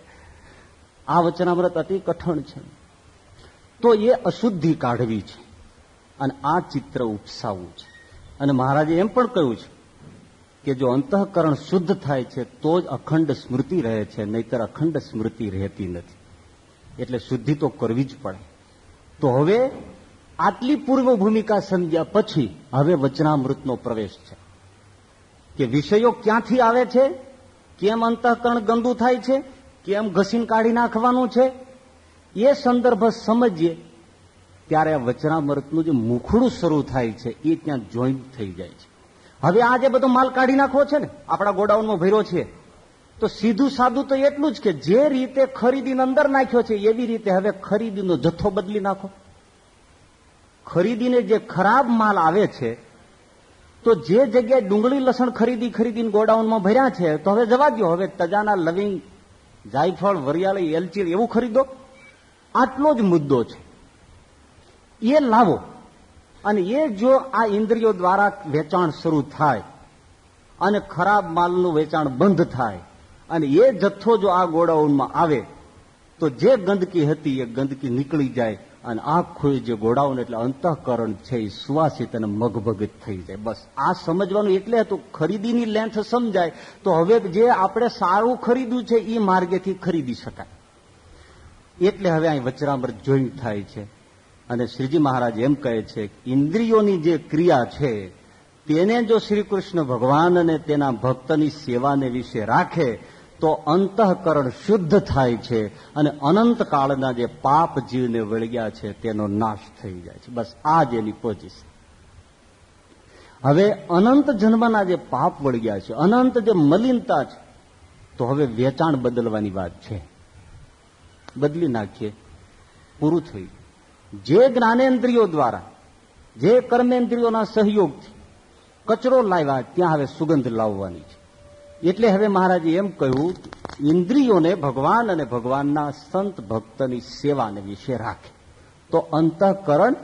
S2: આ વચનામૃત અતિ કઠણ છે. તો એ અશુદ્ધિ કાઢવી છે અને આ ચિત્ર ઉપસાવવું છે. અને મહારાજે એમ પણ કહ્યું છે કે જો અંતઃકરણ શુદ્ધ થાય છે, તો જ અખંડ સ્મૃતિ રહે છે, નહીતર અખંડ સ્મૃતિ રહેતી નથી. એટલે શુદ્ધિ તો કરવી જ પડે. તો હવે આટલી પૂર્વ ભૂમિકા સમજ્યા પછી હવે વચનામૃતનો પ્રવેશ છે. કે વિષયો ક્યાંથી આવે છે? કેમ અંતઃકરણ ગંદુ થાય છે? કેમ ઘસીને કાઢી નાખવાનું છે? એ સંદર્ભ સમજીએ, ત્યારે વચનામૃતનું જે મુખડું શરૂ થાય છે, એ ત્યાં જોઈન્ટ થઈ જાય છે. હવે આ જે બધો માલ કાઢી નાખવો છે ને, આપણા ગોડાઉનમાં ભર્યો છે, તો સીધું સાદું તો એટલું જ કે જે રીતે ખરીદીને અંદર નાખ્યો છે, એવી રીતે હવે ખરીદીનો જથ્થો બદલી નાખો. ખરીદીને જે ખરાબ માલ આવે છે, તો જે જગ્યાએ ડુંગળી લસણ ખરીદી ખરીદીને ગોડાઉનમાં ભર્યા છે, તો હવે જવા દો હવે તજાના લવિંગ, જાયફળ, વરિયાળી એલચી એવું ખરીદો. આટલો જ મુદ્દો છે. એ લાવો. અને એ જો આ ઇન્દ્રિયો દ્વારા વેચાણ શરૂ થાય અને ખરાબ માલનું વેચાણ બંધ થાય અને એ જથ્થો જો આ ગોડાઉનમાં આવે, તો જે ગંદકી હતી એ ગંદકી નીકળી જાય અને આખું જે ગોડાઉન એટલે અંતઃકરણ છે એ સુવાસિત અને મગભગત થઈ જાય. બસ આ સમજવાનું એટલે હતું, ખરીદીની લેન્થ સમજાય, તો હવે જે આપણે સારું ખરીદ્યું છે એ માર્ગેથી ખરીદી શકાય. એટલે હવે અહીં વચરામૃત જોઈન્ટ થાય છે. અને શ્રીજી મહારાજ એમ કહે છે ઇન્દ્રિયોની જે ક્રિયા છે, તેને જો શ્રી કૃષ્ણ ભગવાન અને તેના ભક્તની સેવાને વિશે રાખે, તો અંતઃકરણ શુદ્ધ થાય છે અને અનંત કાળના જે પાપ જીવને વળગ્યા છે, તેનો નાશ થઈ જાય છે. બસ આ જ એની પોઝિશન. હવે અનંત જન્મના જે પાપ વળગ્યા છે, અનંત જે મલિનતા છે, તો હવે વેચાણ બદલવાની વાત છે. બદલી નાખીએ. પૂરું થયું જે જ્ઞાનેન્દ્રિયો દ્વારા, જે કર્મેન્દ્રિયોના સહયોગથી કચરો લાવ્યા, ત્યાં હવે સુગંધ લાવવાની છે. એટલે હવે મહારાજે એમ કહ્યું, ઇન્દ્રિયોને ભગવાન અને ભગવાનના સંત ભક્તની સેવાને વિશે રાખે. તો અંતઃકરણ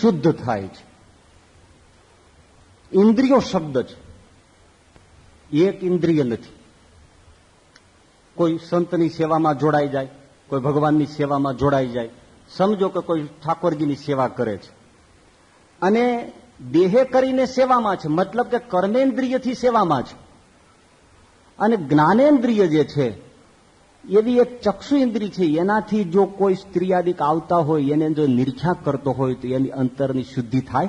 S2: શુદ્ધ થાય છે. ઇન્દ્રિયો શબ્દ છે. એક ઇન્દ્રિય નથી. કોઈ સંતની સેવામાં જોડાઈ જાય, કોઈ ભગવાનની સેવામાં જોડાઈ જાય સમજો કે કોઈ ઠાકોરજીની સેવા કરે છે. અને દેહે કરીને સેવામાં છે, મતલબ કે કર્મેન્દ્રિયથી સેવામાં છે. અને જ્ઞાનેન્દ્રિય જે છે, એવી એક ચક્ષુ ઇન્દ્રિય છે, એનાથી જો કોઈ સ્ત્રીયાદિક આવતા હોય, એને જો નિરીક્ષા કરતો હોય, તો એની અંતરની શુદ્ધિ થાય.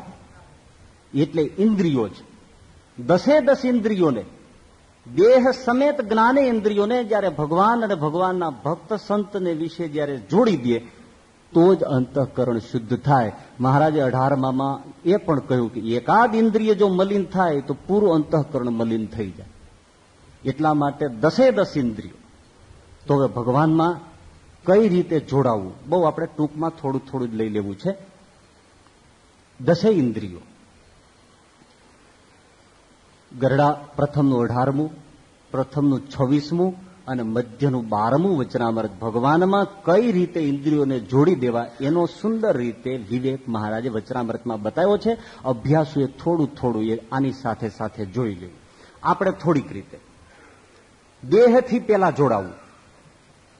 S2: એટલે ઇન્દ્રિયો છે દસે દસ ઇન્દ્રિયોને. દેહ સમેત જ્ઞાને ઇન્દ્રિયોને જ્યારે ભગવાન અને ભગવાનના ભક્ત સંતને વિશે જ્યારે જોડી દે તો જ અંતઃકરણ શુદ્ધ થાય. મહારાજે અઢારમામાં એ પણ કહ્યું કે એકાદ ઇન્દ્રિય જો મલિન થાય તો પૂરું અંતઃકરણ મલિન થઈ જાય. એટલા માટે દસે દસ ઇન્દ્રિયો. તો હવે ભગવાનમાં કઈ રીતે જોડાવવું બહુ આપણે ટૂંકમાં થોડું થોડું જ લઈ લેવું છે. દસે ઇન્દ્રિયો. ગરડા પ્રથમનું અઢારમું, પ્રથમનું છવ્વીસમું અને મધ્યનું બારમું વચનામૃત ભગવાનમાં કઈ રીતે ઇન્દ્રિયોને જોડી દેવા, એનો સુંદર રીતે વિવેક મહારાજે વચનામૃતમાં બતાવ્યો છે. અભ્યાસુએ થોડું થોડું એ આની સાથે સાથે જોઈ લેવું આપણે થોડીક રીતે. દેહથી પેલા જોડાવું.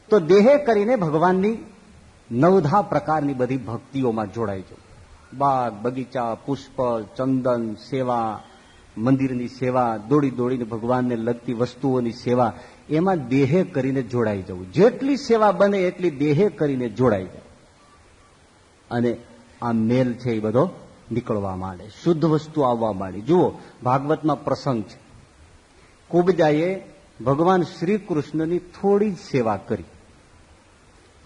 S2: તો દેહે કરીને ભગવાનની નવધા પ્રકારની બધી ભક્તિઓમાં જોડાઈ જવું બાગ, બગીચા, પુષ્પ, ચંદન, સેવા, મંદિરની સેવા, દોડી દોડીને ભગવાનને લગતી વસ્તુઓની સેવા. એમાં દેહે કરીને જોડાઈ જવું. જેટલી સેવા બને એટલી દેહે કરીને જોડાઈ જાય. અને આ મેલ છે એ બધો નીકળવા માંડે. શુદ્ધ વસ્તુ આવવા માંડી. જુઓ, ભાગવતમાં પ્રસંગ છે. કુબજાએ ભગવાન શ્રી કૃષ્ણની થોડી સેવા કરી.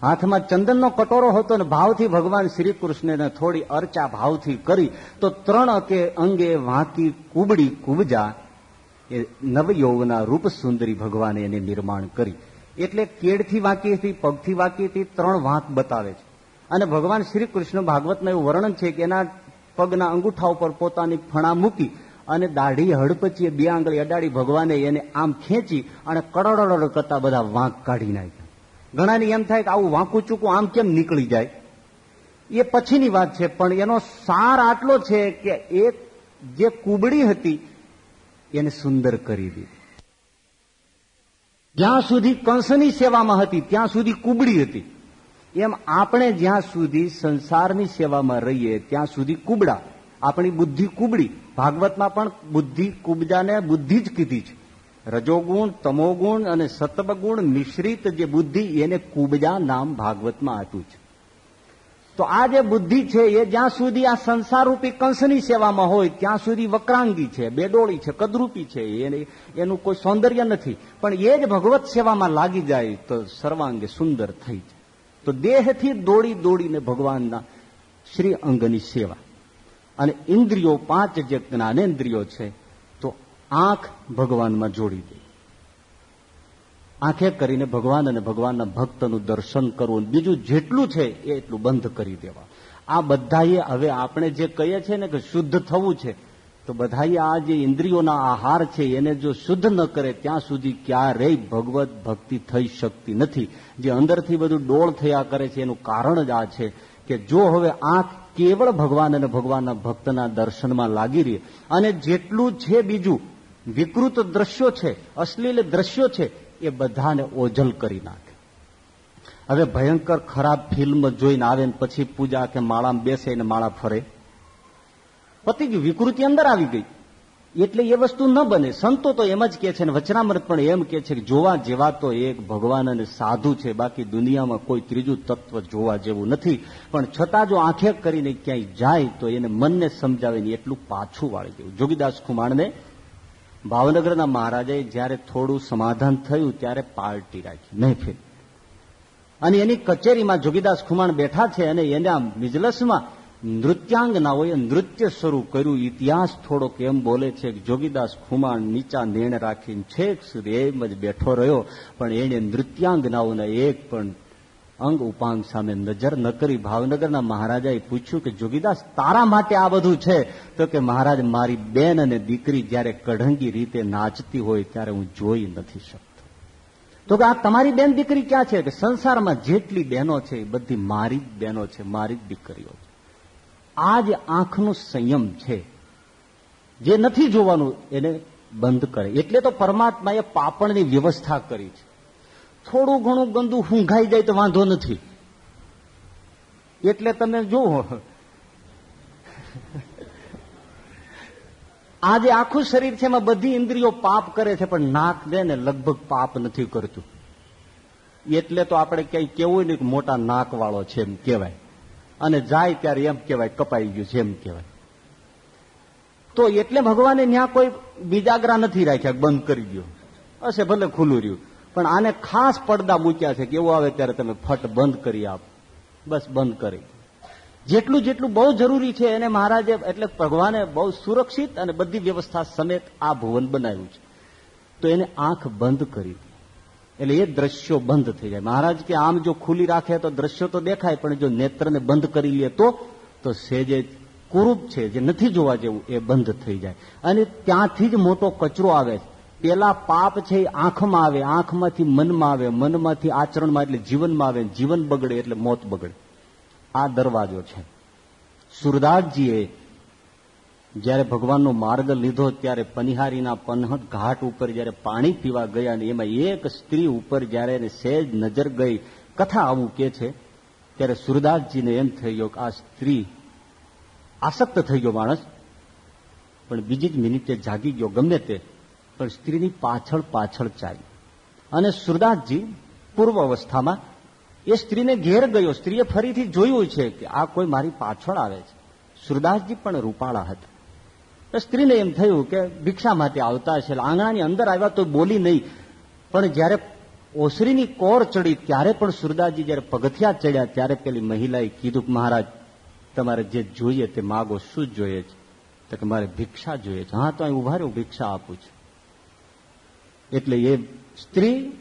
S2: હાથમાં ચંદનનો કટોરો હતો ને ભાવથી ભગવાન શ્રી કૃષ્ણને થોડી અર્ચા ભાવથી કરી, તો ત્રણ અંગે વાંકી કુબડી કુબજા એ નવયૌવના રૂપ સુંદરી ભગવાને એને નિર્માણ કરી. એટલે કેડથી વાંકી હતી પગથી વાંકી હતી ત્રણ વાંક બતાવે છે. અને ભગવાન શ્રી કૃષ્ણ ભાગવતમાં એવું વર્ણન છે કે એના પગના અંગૂઠા ઉપર પોતાની ફણા મૂકી અને દાઢી હડપચીએ બે આંગળી અડાડી ભગવાને એને આમ ખેંચી અને કડોડોડ કરતા બધા વાંક કાઢી નાખ્યા. ઘણાને એમ થાય કે આવું વાંકું ચૂકું આમ કેમ નીકળી જાય? એ પછીની વાત છે, પણ એનો સાર આટલો છે કે એક જે કુબડી હતી એને સુંદર કરી દીધી. જ્યાં સુધી કંસની સેવામાં હતી, ત્યાં સુધી કુબડી હતી. એમ આપણે જ્યાં સુધી સંસારની સેવામાં રહીએ, ત્યાં સુધી કુબડા. આપણી બુદ્ધિ કુબડી. ભાગવતમાં પણ બુદ્ધિ કુબજાને બુદ્ધિ જ કીધી છે. રજોગુણ, તમોગુણ અને સત્વગુણ મિશ્રિત જે બુદ્ધિ, એને કુબજા નામ ભાગવતમાં આપ્યું છે. તો આ જે બુદ્ધિ છે એ જ્યાં સુધી આ સંસારરૂપી કંસની સેવામાં હોય, ત્યાં સુધી વક્રાંગી છે, બેડોળી છે, કદરૂપી છે. એનું કોઈ સૌંદર્ય નથી. પણ એ જ ભગવત સેવામાં લાગી જાય તો સર્વાંગે સુંદર થઈ જાય. તો દેહથી દોડી દોડીને ભગવાનના શ્રી અંગની સેવા. અને ઇન્દ્રિયો પાંચ જે જ્ઞાનેન્દ્રિયો છે, તો આંખ ભગવાનમાં જોડી દે. આંખે કરીને ભગવાન અને ભગવાનના ભક્તનું દર્શન કરવું બીજું જેટલું છે એ એટલું બંધ કરી દેવા. આ બધાએ હવે આપણે જે કહીએ છીએ ને કે શુદ્ધ થવું છે, તો બધાએ આ જે ઇન્દ્રિયોના આહાર છે એને જો શુદ્ધ ન કરે, ત્યાં સુધી ક્યારેય ભગવત ભક્તિ થઈ શકતી નથી. જે અંદરથી બધું ડોળ થયા કરે છે, એનું કારણ જ આ છે કે જો હવે આંખ કેવળ ભગવાન અને ભગવાનના ભક્તના દર્શનમાં લાગી રહી, અને જેટલું છે બીજું, વિકૃત દ્રશ્યો છે, અશ્લીલ દ્રશ્યો છે એ બધાને ઓજલ કરી નાખે. હવે ભયંકર ખરાબ ફિલ્મ જોઈને આવે ને પછી પૂજા કે માળામાં બેસે ને માળા ફરે. પતિ ગયું વિકૃતિ અંદર આવી ગઈ. એટલે એ વસ્તુ ન બને. સંતો તો એમ જ કે છે ને, વચનામૃત પણ એમ કે છે કે જોવા જેવા તો એક ભગવાન અને સાધુ છે, બાકી દુનિયામાં કોઈ ત્રીજું તત્વ જોવા જેવું નથી. પણ છતાં જો આંખે કરીને ક્યાંય જાય તો એને મનને સમજાવીને એટલું પાછું વાળી દેવું. જોગીદાસ ખુમાણને ભાવનગરના મહારાજાએ જ્યારે થોડું સમાધાન થયું ત્યારે પાર્ટી રાખી મહેફિલ અને એની કચેરીમાં જોગીદાસ ખુમાણ બેઠા છે અને એના મિજલસમાં નૃત્યાંગનાઓએ નૃત્ય શરૂ કર્યું. ઇતિહાસ થોડોક એમ બોલે છે કે જોગીદાસ ખુમાણ નીચા નેણ રાખીને છેક સુધી એમ જ બેઠો રહ્યો, પણ એને નૃત્યાંગનાઓના એક પણ અંગ ઉપાંગ સામે નજર ન કરી ભાવનગરના મહારાજાએ પૂછ્યું કે, જોગીદાસ, તારા માટે આ બધું છે? તો કે, મહારાજ, મારી બેન અને દીકરી જ્યારે કઢંગી રીતે નાચતી હોય ત્યારે હું જોઈ નથી શકતો. તો કે, આ તમારી બેન દીકરી ક્યાં છે? કે, સંસારમાં જેટલી બહેનો છે એ બધી મારી જ બહેનો છે, મારી જ દીકરીઓ છે. આ જ આંખનો સંયમ છે, જે નથી જોવાનું, એને બંધ કરે. એટલે તો પરમાત્માએ પાપણની વ્યવસ્થા કરી છે. થોડું ઘણું ગંદુ હુંઘાઈ જાય તો વાંધો નથી. એટલે તમે જુઓ આ જે આખું શરીર છે એમાં બધી ઇન્દ્રિયો પાપ કરે છે, પણ નાક દે ને લગભગ પાપ નથી કરતું. એટલે તો આપણે ક્યાંય કેવું કે મોટા નાક વાળો છે એમ કહેવાય. અને જાય ત્યારે એમ કહેવાય, કપાઈ ગયું છે એમ કહેવાય. તો એટલે ભગવાને ત્યાં કોઈ બીજાગ્રા નથી રાખ્યા, બંધ કરી ગયો હશે ભલે ખુલ્લું રહ્યું. પણ આને ખાસ પડદા મૂક્યા છે કે એવું આવે ત્યારે તમે ફટ બંધ કરી આપ. બસ બંધ કરી. જેટલું જેટલું બહુ જરૂરી છે એને મહારાજે, એટલે ભગવાને બહુ સુરક્ષિત અને બધી વ્યવસ્થા સમેત આ ભુવન બનાવ્યું છે. તો એને આંખ બંધ કરી એટલે એ દ્રશ્યો બંધ થઈ જાય. મહારાજ કે આમ જો ખુલ્લી રાખે તો દ્રશ્યો તો દેખાય, પણ જો નેત્રને બંધ કરી લે તો તો સેજે કુરૂપ છે, જે નથી જોવા જેવું, એ બંધ થઈ જાય. અને ત્યાંથી જ મોટો કચરો આવે છે. પેલા પાપ છે એ આંખમાં આવે, આંખમાંથી મનમાં આવે. મનમાંથી આચરણમાં એટલે જીવનમાં આવે. જીવન બગડે એટલે મોત બગડે. આ દરવાજો છે. સુરદાસજીએ જયારે ભગવાનનો માર્ગ લીધો ત્યારે પનિહારીના પનહટ ઘાટ ઉપર જયારે પાણી પીવા ગયા અને એમાં એક સ્ત્રી ઉપર જયારે એને સહેજ નજર ગઈ, કથા આવું કે છે, ત્યારે સુરદાસજીને એમ થઈ ગયો કે આ સ્ત્રી આસક્ત થઈ ગયો માણસ. પણ બીજી જ મિનિટે જાગી ગયો. ગમે તે પણ સ્ત્રીની પાછળ પાછળ ચાલી. અને સુરદાસજી પૂર્વ અવસ્થામાં એ સ્ત્રીને ઘેર ગયો. સ્ત્રીએ ફરીથી જોયું છે કે આ કોઈ મારી પાછળ આવે છે. સુરદાસજી પણ રૂપાળા હતા. સ્ત્રીને એમ થયું કે ભિક્ષા માટે આવતા છે આંગણાની અંદર આવ્યા તો બોલી નહીં. પણ જ્યારે ઓસરીની કોર ચડી, ત્યારે પણ સુરદાસજી જયારે પગથિયા ચડ્યા, ત્યારે પેલી મહિલાએ કીધું મહારાજ, તમારે જે જોઈએ તે માગો, શું જોઈએ છે? તો કે મારે ભિક્ષા જોઈએ છે. હા, તો અહીં ઊભા રહ્યું ભિક્ષા આપું છું. એટલે એ સ્ત્રી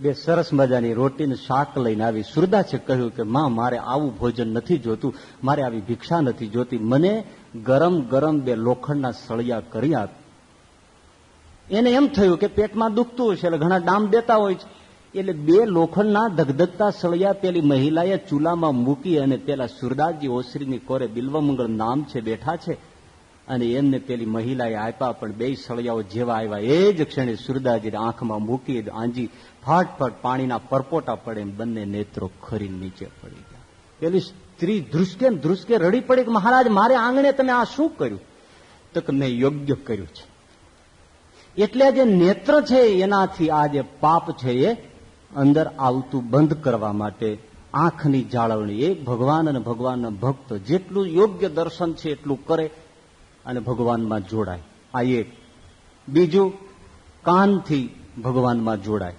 S2: બે સરસ મજાની રોટીને શાક લઈને આવી સુરદાસે કહ્યું કે, માં, મારે આવું ભોજન નથી જોતું, મારે આવી ભિક્ષા નથી જોતી. મને ગરમ ગરમ બે લોખંડના સળિયા કરી આપ. એને એમ થયું કે પેટમાં દુખતું હશે, એટલે ઘણા ડામ દેતા હોય છે. એટલે બે લોખંડના ધગધગતા સળિયા પેલી મહિલાએ ચૂલામાં મૂકી અને પેલા સુરદાસજી ઓસરીની કોરે બિલ્વમંગળ નામ છે, બેઠા છે. અને એમને પેલી મહિલાએ આપ્યા, પણ બે સળિયાઓ જેવા આવ્યા. એ જ ક્ષણે સુરદાજી આંખમાં મૂકી આંજી ફાટફાટ પાણીના પરપોટા પડે બંને નેત્રો ખરી નીચે પડી ગયા. પેલી સ્ત્રી ધ્રુસકે ધ્રુસકે રડી પડી કે, મહારાજ, મારે આંગણે તમે આ શું કર્યું? તો કે, મેં યોગ્ય કર્યું છે. એટલે જે નેત્ર છે, એનાથી આ જે પાપ છે, એ અંદર આવતું બંધ કરવા માટે આંખની જાળવણી. એ ભગવાન અને ભગવાનના ભક્ત જેટલું યોગ્ય દર્શન છે, એટલું કરે અને ભગવાનમાં જોડાય. આ એક. બીજું, કાનથી ભગવાનમાં જોડાય.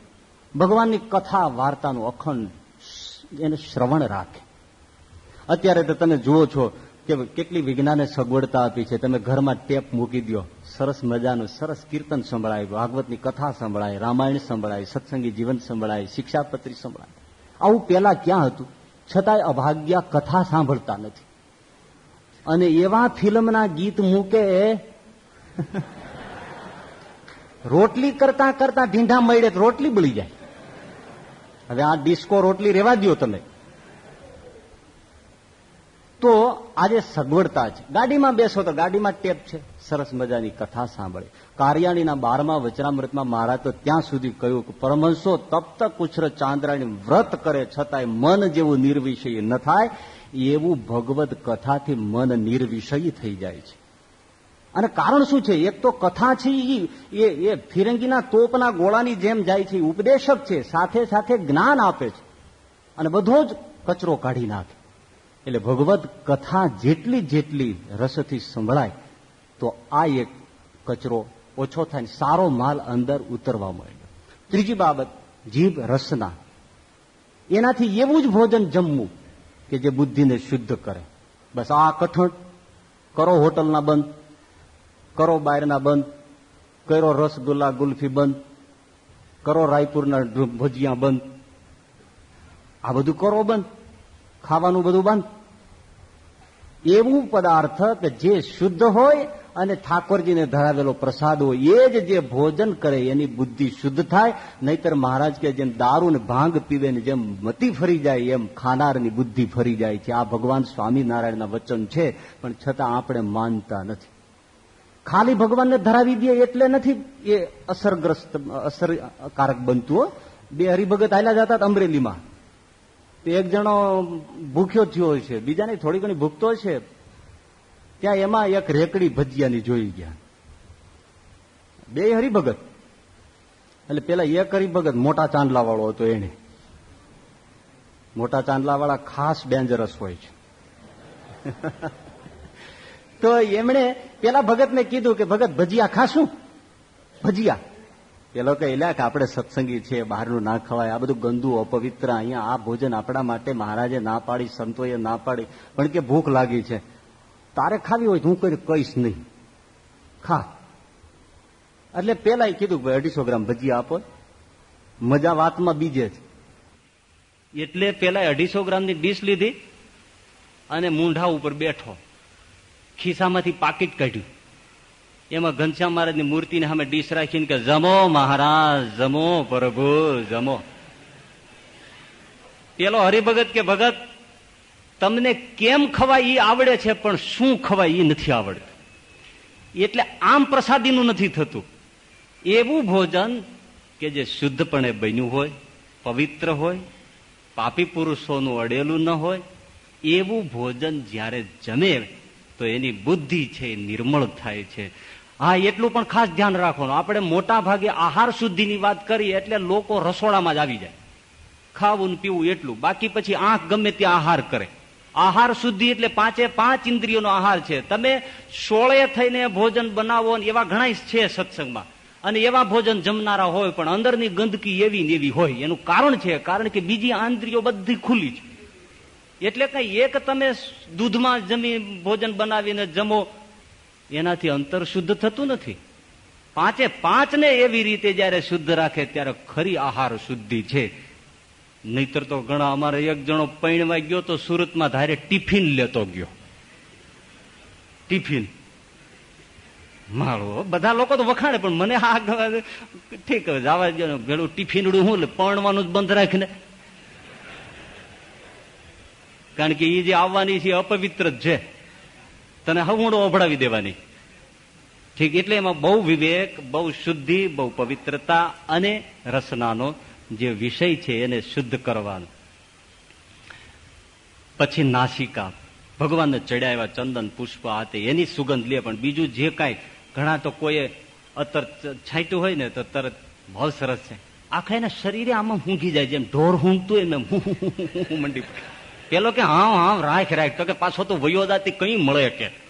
S2: ભગવાનની કથા, વાર્તાનું અખંડ એને શ્રવણ રાખે. અત્યારે તો તમે જુઓ છો કે કેટલી વિજ્ઞાને સગવડતા આપી છે. તમે ઘરમાં ટેપ મૂકી દો સરસ મજાનું, સરસ કીર્તન સંભળાય. ભાગવતની કથા સંભળાય, રામાયણ સંભળાય, સત્સંગી જીવન સંભળાય, શિક્ષાપત્રી સંભળાય. આવું પેલા ક્યાં હતું? છતાંય અભાગ્યા કથા સાંભળતા નથી. અને એવા ફિલ્મના ગીત મૂકે, રોટલી કરતા કરતા ઢીંઢા મળે રોટલી બળી જાય. હવે આ ડિસ્કો રોટલી રેવા દો તમે. તો આજે સગવડતા છે. ગાડીમાં બેસો તો ગાડીમાં ટેપ છે. સરસ મજાની કથા સાંભળે. કાર્યાણીના બારમા વચનામૃતમાં મહારાજ તો ત્યાં સુધી કહ્યું કે પરમહંસો તપ્ત કુછર ચાંદ્રાણી વ્રત કરે છતાંય મન જેવું નિર્વિષય ન થાય. એવું ભગવત કથાથી મન નિર્વિષયી થઈ જાય છે. અને કારણ શું છે? એક તો કથા છે એ એ ફિરંગીના તોપના ગોળાની જેમ જાય છે ઉપદેશક છે, સાથે સાથે જ્ઞાન આપે છે. અને બધો જ કચરો કાઢી નાખે. એટલે ભગવત કથા જેટલી જેટલી રસથી સંભળાય, તો આ એક કચરો ઓછો થાય સારો માલ અંદર ઉતરવા માંડ્યો. ત્રીજી બાબત, જીભ રસના. એનાથી એવું જ ભોજન જમવું. કે જે બુદ્ધિને શુદ્ધ કરે. બસ આ કઠણ. કરો હોટલના બંધ, કરો બહારના બંધ, કરો રસગુલ્લા ગુલ્ફી બંધ, કરો રાયપુરના ભજીયા બંધ. આ બધું કરો બંધ. ખાવાનું બધું બંધ. એવું પદાર્થ કે જે શુદ્ધ હોય અને ઠાકોરજીને ધરાવેલો પ્રસાદ હોય, એ જ જે ભોજન કરે એની બુદ્ધિ શુદ્ધ થાય, નહીતર મહારાજ કે જેમ દારૂ ને ભાંગ પીવે ને જેમ મતી ફરી જાય, એમ ખાનારની બુદ્ધિ ફરી જાય છે. આ ભગવાન સ્વામિનારાયણના વચન છે, પણ છતાં આપણે માનતા નથી. ખાલી ભગવાનને ધરાવી દે એટલે નથી એ અસરગ્રસ્ત અસરકારક બનતું બે હરિભગત આયલા જતા અમરેલીમાં. તો એક જણો ભૂખ્યો થયો છે, બીજાને થોડી ઘણી ભૂખતો છે ત્યાં એમાં એક રેકડી ભજીયાની જોઈ ગયા. બે હરિભગત. એટલે પેલા એક હરિભગત મોટા ચાંદલા વાળો હતો એને મોટા ચાંદલા વાળા ખાસ ડેન્જરસ હોય છે. [laughs] તો એમણે પેલા ભગતને કીધું કે, ભગત, ભજીયા ખાશું? ભજીયા. પેલો કે એલા કે આપણે સત્સંગી છે, બહારનું ના ખવાય. આ બધું ગંદુ, અપવિત્ર, અહીંયા આ ભોજન આપણા માટે મહારાજે ના પાડી, સંતોએ ના પાડી. પણ કે ભૂખ લાગી છે. તારે ખાવી હોય હું કોઈ કહીશ નહીં. ખા. એટલે પેલા કીધું ભાઈ અઢીસો ગ્રામ ભજીયા આપો. મજા વાતમાં બીજે છે
S1: એટલે પેલા અઢીસો ગ્રામની ડીશ લીધી અને મૂંઢા ઉપર બેઠો. ખિસ્સામાંથી પાકીટ કાઢ્યું. એમાં ઘનશ્યામ મહારાજની મૂર્તિને સામે ડીશ રાખીને કે, જમો મહારાજ, જમો પ્રભુ, જમો. પેલો હરિભગત કે, ભગત તમને કેમ ખવાય એ આવડે છે, પણ શું ખવાય એ નથી આવડતું. એટલે આમ પ્રસાદીનું નથી થતું. એવું ભોજન કે જે શુદ્ધપણે બન્યું હોય, પવિત્ર હોય, પાપી પુરુષોનું અડેલું ન હોય, એવું ભોજન જ્યારે જમે તો એની બુદ્ધિ છે એ નિર્મળ થાય છે. હા, એટલું પણ ખાસ ધ્યાન રાખવાનું. આપણે મોટા ભાગે આહાર શુદ્ધિની વાત કરીએ એટલે લોકો રસોડામાં જ આવી જાય. ખાવું પીવું એટલું. બાકી પછી આંખ ગમે ત્યાં આહાર કરે. આહાર શુદ્ધિ એટલે પાંચે પાંચ ઇન્દ્રિયોનો આહાર છે. તમે સોળે થઈને ભોજન બનાવો એવા ઘણા છે સત્સંગમાં. અને એવા ભોજન જમનારા હોય પણ અંદરની ગંદકી એવી ને એવી હોય. એનું કારણ છે, કારણ કે બીજી આંદ્રિયો બધી ખુલ્લી છે એટલે કઈ એક તમે દૂધમાં જમી ભોજન બનાવીને જમો, એનાથી અંતર શુદ્ધ થતું નથી. પાંચે પાંચને એવી રીતે જયારે શુદ્ધ રાખે ત્યારે ખરી આહાર શુદ્ધિ છે. નહીતર તો ઘણા અમારે એક જણો પૈણવા ગયો તો સુરતમાં ધારે ટિફિન લેતો ગયો. ટિફિન. માળો, બધા લોકો તો વખાણે, પણ મને આ ઠીક જવા દો પેલું ટિફિનડું હું પણવાનું જ બંધ રાખીને. કારણ કે એ જે આવવાની છે અપવિત્ર છે. તને હવણો ઓભળાવી દેવાની. ઠીક, એટલે એમાં બહુ વિવેક, બહુ શુદ્ધિ, બહુ પવિત્રતા અને રસનાનો જે વિષય છે એને શુદ્ધ કરવાનો. પછી નાસિકા, ભગવાનને ચડ્યા ચંદન, પુષ્પ આ તે એની સુગંધ લે, પણ બીજું જે કાંઈ, ઘણા તો કોઈ અત્તર છાંટ્યું હોય ને તો તરત બહુ સરસ છે. આખા એના શરીરે આમાં ઊંઘી જાય, જેમ ઢોર ઊંઘતું એમ [laughs] મંડી પેલો કે હા હા રાખ રાખ. તો કે, પાછો તો વયોદાથી કઈ મળે કે?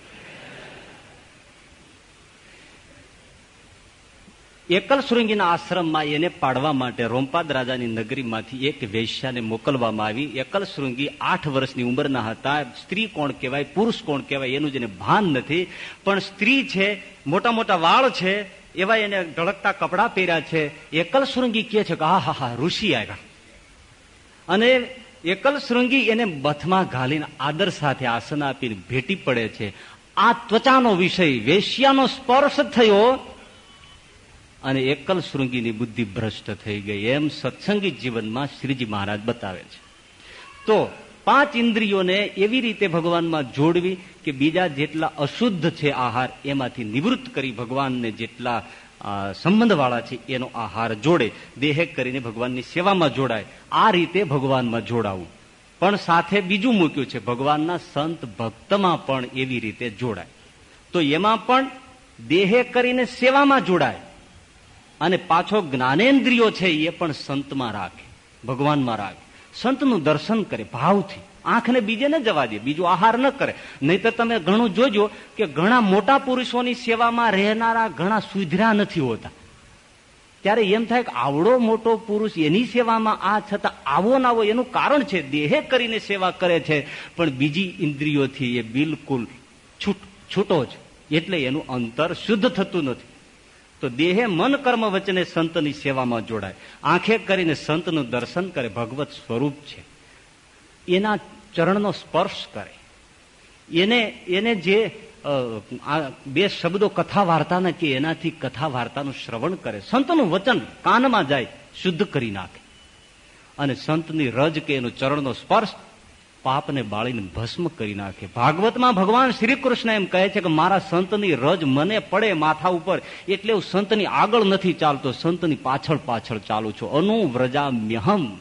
S1: એકલ શૃંગીના આશ્રમમાં એને પાડવા માટે રોમપાદ રાજાની નગરીમાંથી એક વેશ્યાને મોકલવામાં આવી. એકલ શૃંગી આઠ વર્ષની ઉંમરના હતા. સ્ત્રી કોણ કહેવાય, પુરુષ કોણ કહેવાય એનું જેને ભાન નથી. પણ સ્ત્રી છે, મોટા મોટા વાળ છે, એવા એને ઢળકતા કપડા પહેર્યા છે. એકલ શૃંગી કે છે કે, હા હા હા, ઋષિ આવ્યા. અને એકલ શૃંગી એને બથમાં ઘાલીને આદર સાથે આસન આપીને ભેટી પડે છે. આ ત્વચાનો વિષય, વેશ્યાનો સ્પર્શ થયો અને એકલ શૃંગીની બુદ્ધિ ભ્રષ્ટ થઈ ગઈ એમ સત્સંગી જીવનમાં શ્રીજી મહારાજ બતાવે છે. તો પાંચ ઇન્દ્રિયોને એવી રીતે ભગવાનમાં જોડવી કે બીજા જેટલા અશુદ્ધ છે આહાર એમાંથી નિવૃત્ત કરી ભગવાનને જેટલા સંબંધવાળા છે એનો આહાર જોડે, દેહે કરીને ભગવાનની સેવામાં જોડાય, આ રીતે ભગવાનમાં જોડાવું. પણ સાથે બીજું મૂક્યું છે, ભગવાનના સંત ભક્તમાં પણ એવી રીતે જોડાય. તો એમાં પણ દેહે કરીને સેવામાં જોડાય. અને પાછો જ્ઞાનેન્દ્રિયો છે એ પણ સંતમાં રાખે, ભગવાનમાં રાખે. સંતનું દર્શન કરે, ભાવથી. આંખને બીજે ન જવા દે, બીજું આહાર ન કરે. નહીં તો તમે ઘણું જોજો કે ઘણા મોટા પુરુષોની સેવામાં રહેનારા ઘણા સુધરા નથી હોતા. ત્યારે એમ થાય કે આવડો મોટો પુરુષ એની સેવામાં આ છતાં આવો ના આવો એનું કારણ છે, દેહે કરીને સેવા કરે છે. પણ બીજી ઇન્દ્રિયોથી એ બિલકુલ છૂટ, છૂટો જ. એટલે એનું અંતર શુદ્ધ થતું નથી. તો દેહે મન કર્મ વચને સંતની સેવામાં જોડાય. આંખે કરીને સંતનું દર્શન કરે, ભગવત સ્વરૂપ છે. એના ચરણનો સ્પર્શ કરે. એને એને જે બે શબ્દો કથા વાર્તાના કે એનાથી કથા વાર્તાનું શ્રવણ કરે. સંતનું વચન કાનમાં જાય, શુદ્ધ કરી નાખે. અને સંતની રજ કે એનું ચરણનો સ્પર્શ પાપને બાળીને ભસ્મ કરી નાખે. ભાગવતમાં ભગવાન શ્રી કૃષ્ણ એમ કહે છે કે મારા સંતની રજ મને પડે માથા ઉપર. એટલે હું સંતની આગળ નથી ચાલતો, સંતની પાછળ પાછળ ચાલુ છું. અનુવ્રજામ્યહમ.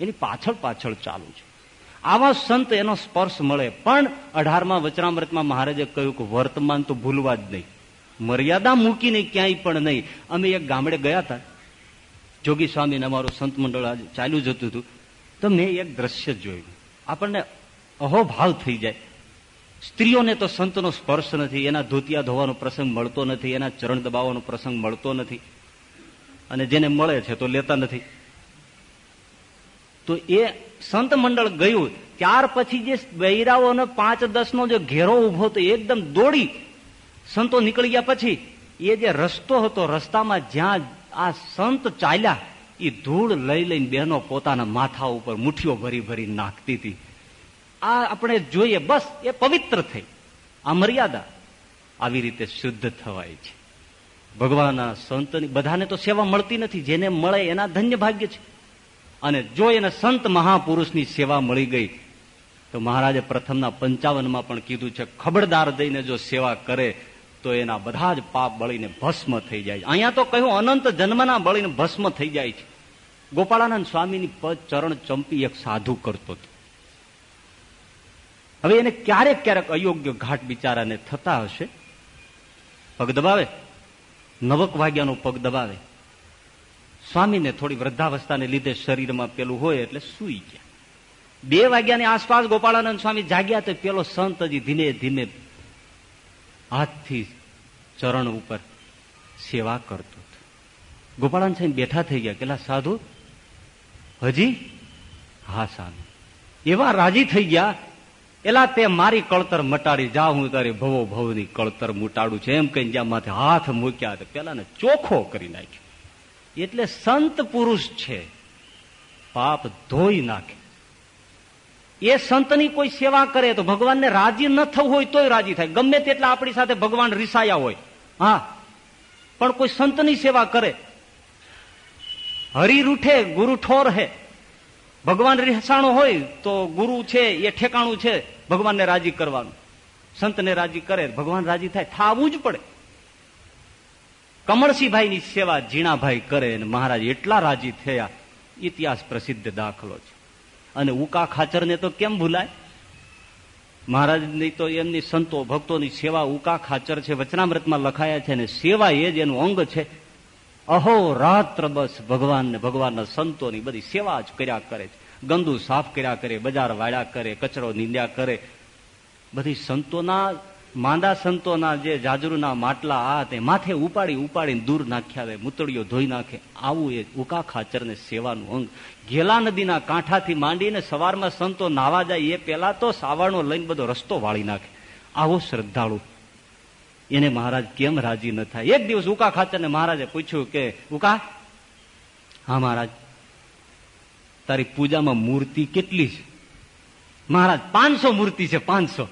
S1: એની પાછળ પાછળ ચાલુ છું. આવા સંત એનો સ્પર્શ મળે. પણ અઢારમાં વચરામૃતમાં મહારાજે કહ્યું કે વર્તમાન તો ભૂલવા જ નહીં. મર્યાદા મૂકીને ક્યાંય પણ નહીં. અમે એક ગામડે ગયા હતા. જોગી સ્વામીને અમારું સંત મંડળ ચાલ્યું જતું હતું. તો મેં એક દ્રશ્ય જોયું. આપણને અહોભાવ થઈ જાય. સ્ત્રીઓને તો સંતનો સ્પર્શ નથી, એના ધોતિયા ધોવાનો પ્રસંગ મળતો નથી, એના ચરણ દબાવવાનો પ્રસંગ મળતો નથી. અને જેને મળે છે તો લેતા નથી. તો એ સંત મંડળ ગયું, ત્યાર પછી જે બૈરાઓનો પાંચ દસ નો જે ઘેરો ઊભો હતો એકદમ દોડી. સંતો નીકળી ગયા પછી, એ જે રસ્તો હતો, રસ્તામાં જ્યાં આ સંત ચાલ્યા એ ધૂળ લઈ લઈને બહેનો પોતાના માથા ઉપર મુઠ્ઠીઓ ભરી ભરી નાખતી હતી. આ આપણે જોઈએ, બસ, એ પવિત્ર થઈ. આ મર્યાદા આવી રીતે શુદ્ધ થવાય છે. ભગવાનના સંતની બધાને તો સેવા મળતી નથી. જેને મળે એના ધન્ય ભાગ્ય છે. અને જો એને સંત મહાપુરુષની સેવા મળી ગઈ, તો મહારાજે પ્રથમના પંચાવનમાં પણ કીધું છે, ખબરદાર દઈને જો સેવા કરે તો એના બધા જ પાપ બળીને ભસ્મ થઈ જાય છે. અહીંયા તો કહ્યું, અનંત જન્મના બળીને ભસ્મ થઈ જાય છે. ગોપાળાનંદ સ્વામીની પદ ચરણ ચંપી એક સાધુ કરતો હતો. હવે એને ક્યારેક ક્યારેક અયોગ્ય ઘાટ બિચારાને થતા હશે. પગ દબાવે. નવક વાગ્યાનો પગ દબાવે. સ્વામીને થોડી વૃદ્ધાવસ્થાને લીધે શરીરમાં પેલું હોય એટલે સુઈ ગયા. બે વાગ્યાની આસપાસ ગોપાળાનંદ સ્વામી જાગ્યા તો પેલો સંત હજી ધીમે ધીમે હાથથી ચરણ ઉપર સેવા કરતો હતો. ગોપાળાન સાહેબ બેઠા થઈ ગયા કેટલા સાધુ, હજી? હા, સાધુ. એવા રાજી થઈ ગયા એલા તે મારી કળતર મટાડી જા, હું તારે ભવો ભવની કળતર મટાડું છે. એમ કઈ જ્યાં માથે હાથ મૂક્યા પેલા ને ચોખ્ખો કરી નાખ્યો. એટલે સંત પુરુષ છે. પાપ ધોઈ નાખે. એ સંતની કોઈ સેવા કરે તો ભગવાનને રાજી ન થવું હોય તોય રાજી થાય. ગમે તેટલા આપણી સાથે ભગવાન રિસાયા હોય. હા. પણ કોઈ સંતની સેવા કરે. હરી રૂઠે, ગુરુ ઠોર હે. ભગવાન રિસાણો હોય તો ગુરુ છે, એ ઠેકાણું છે, ભગવાનને રાજી કરવાનું. સંતને રાજી કરે, ભગવાન રાજી થાય. થાવું જ પડે. કમળસિંહભાઈની સેવા જીણાભાઈ કરે અને મહારાજ એટલા રાજી થયા. ઇતિહાસ પ્રસિદ્ધ દાખલો છે. અને ઉકા ખાચરને તો કેમ ભૂલાય? મહારાજની તો એમની સંતો ભક્તોની સેવા ઉકા ખાચર છે, વચનામૃતમાં લખાયા છે અને સેવા એ જ એનું અંગ છે. અહો રાત્ર બસ ભગવાનને ભગવાનના સંતોની બધી સેવા જ કર્યા કરે છે. ગંદુ સાફ કર્યા કરે, બજાર વાળ્યા કરે, કચરો નિંદ્યા કરે. બધી સંતોના માંદા સંતોના જે જાજરૂના માટલા આ તે માથે ઉપાડી ઉપાડીને દૂર નાખ્યા મૂતળીઓ ધોઈ નાખે. આવું એ ઉકા ખાચરને સેવાનું અંગ. ઘેલા નદીના કાંઠાથી માંડીને સવારમાં સંતો નાવા જાય એ પેલા તો સાવરણો લઈને બધો રસ્તો વાળી નાખે. આવો શ્રદ્ધાળુ. એને મહારાજ કેમ રાજી ન થાય? એક દિવસ ઉકા ખાચરને મહારાજે પૂછ્યું કે, ઉકા, હા મહારાજ, તારી પૂજામાં મૂર્તિ કેટલી છે? મહારાજ, પાંચસો મૂર્તિ છે, પાંચસો.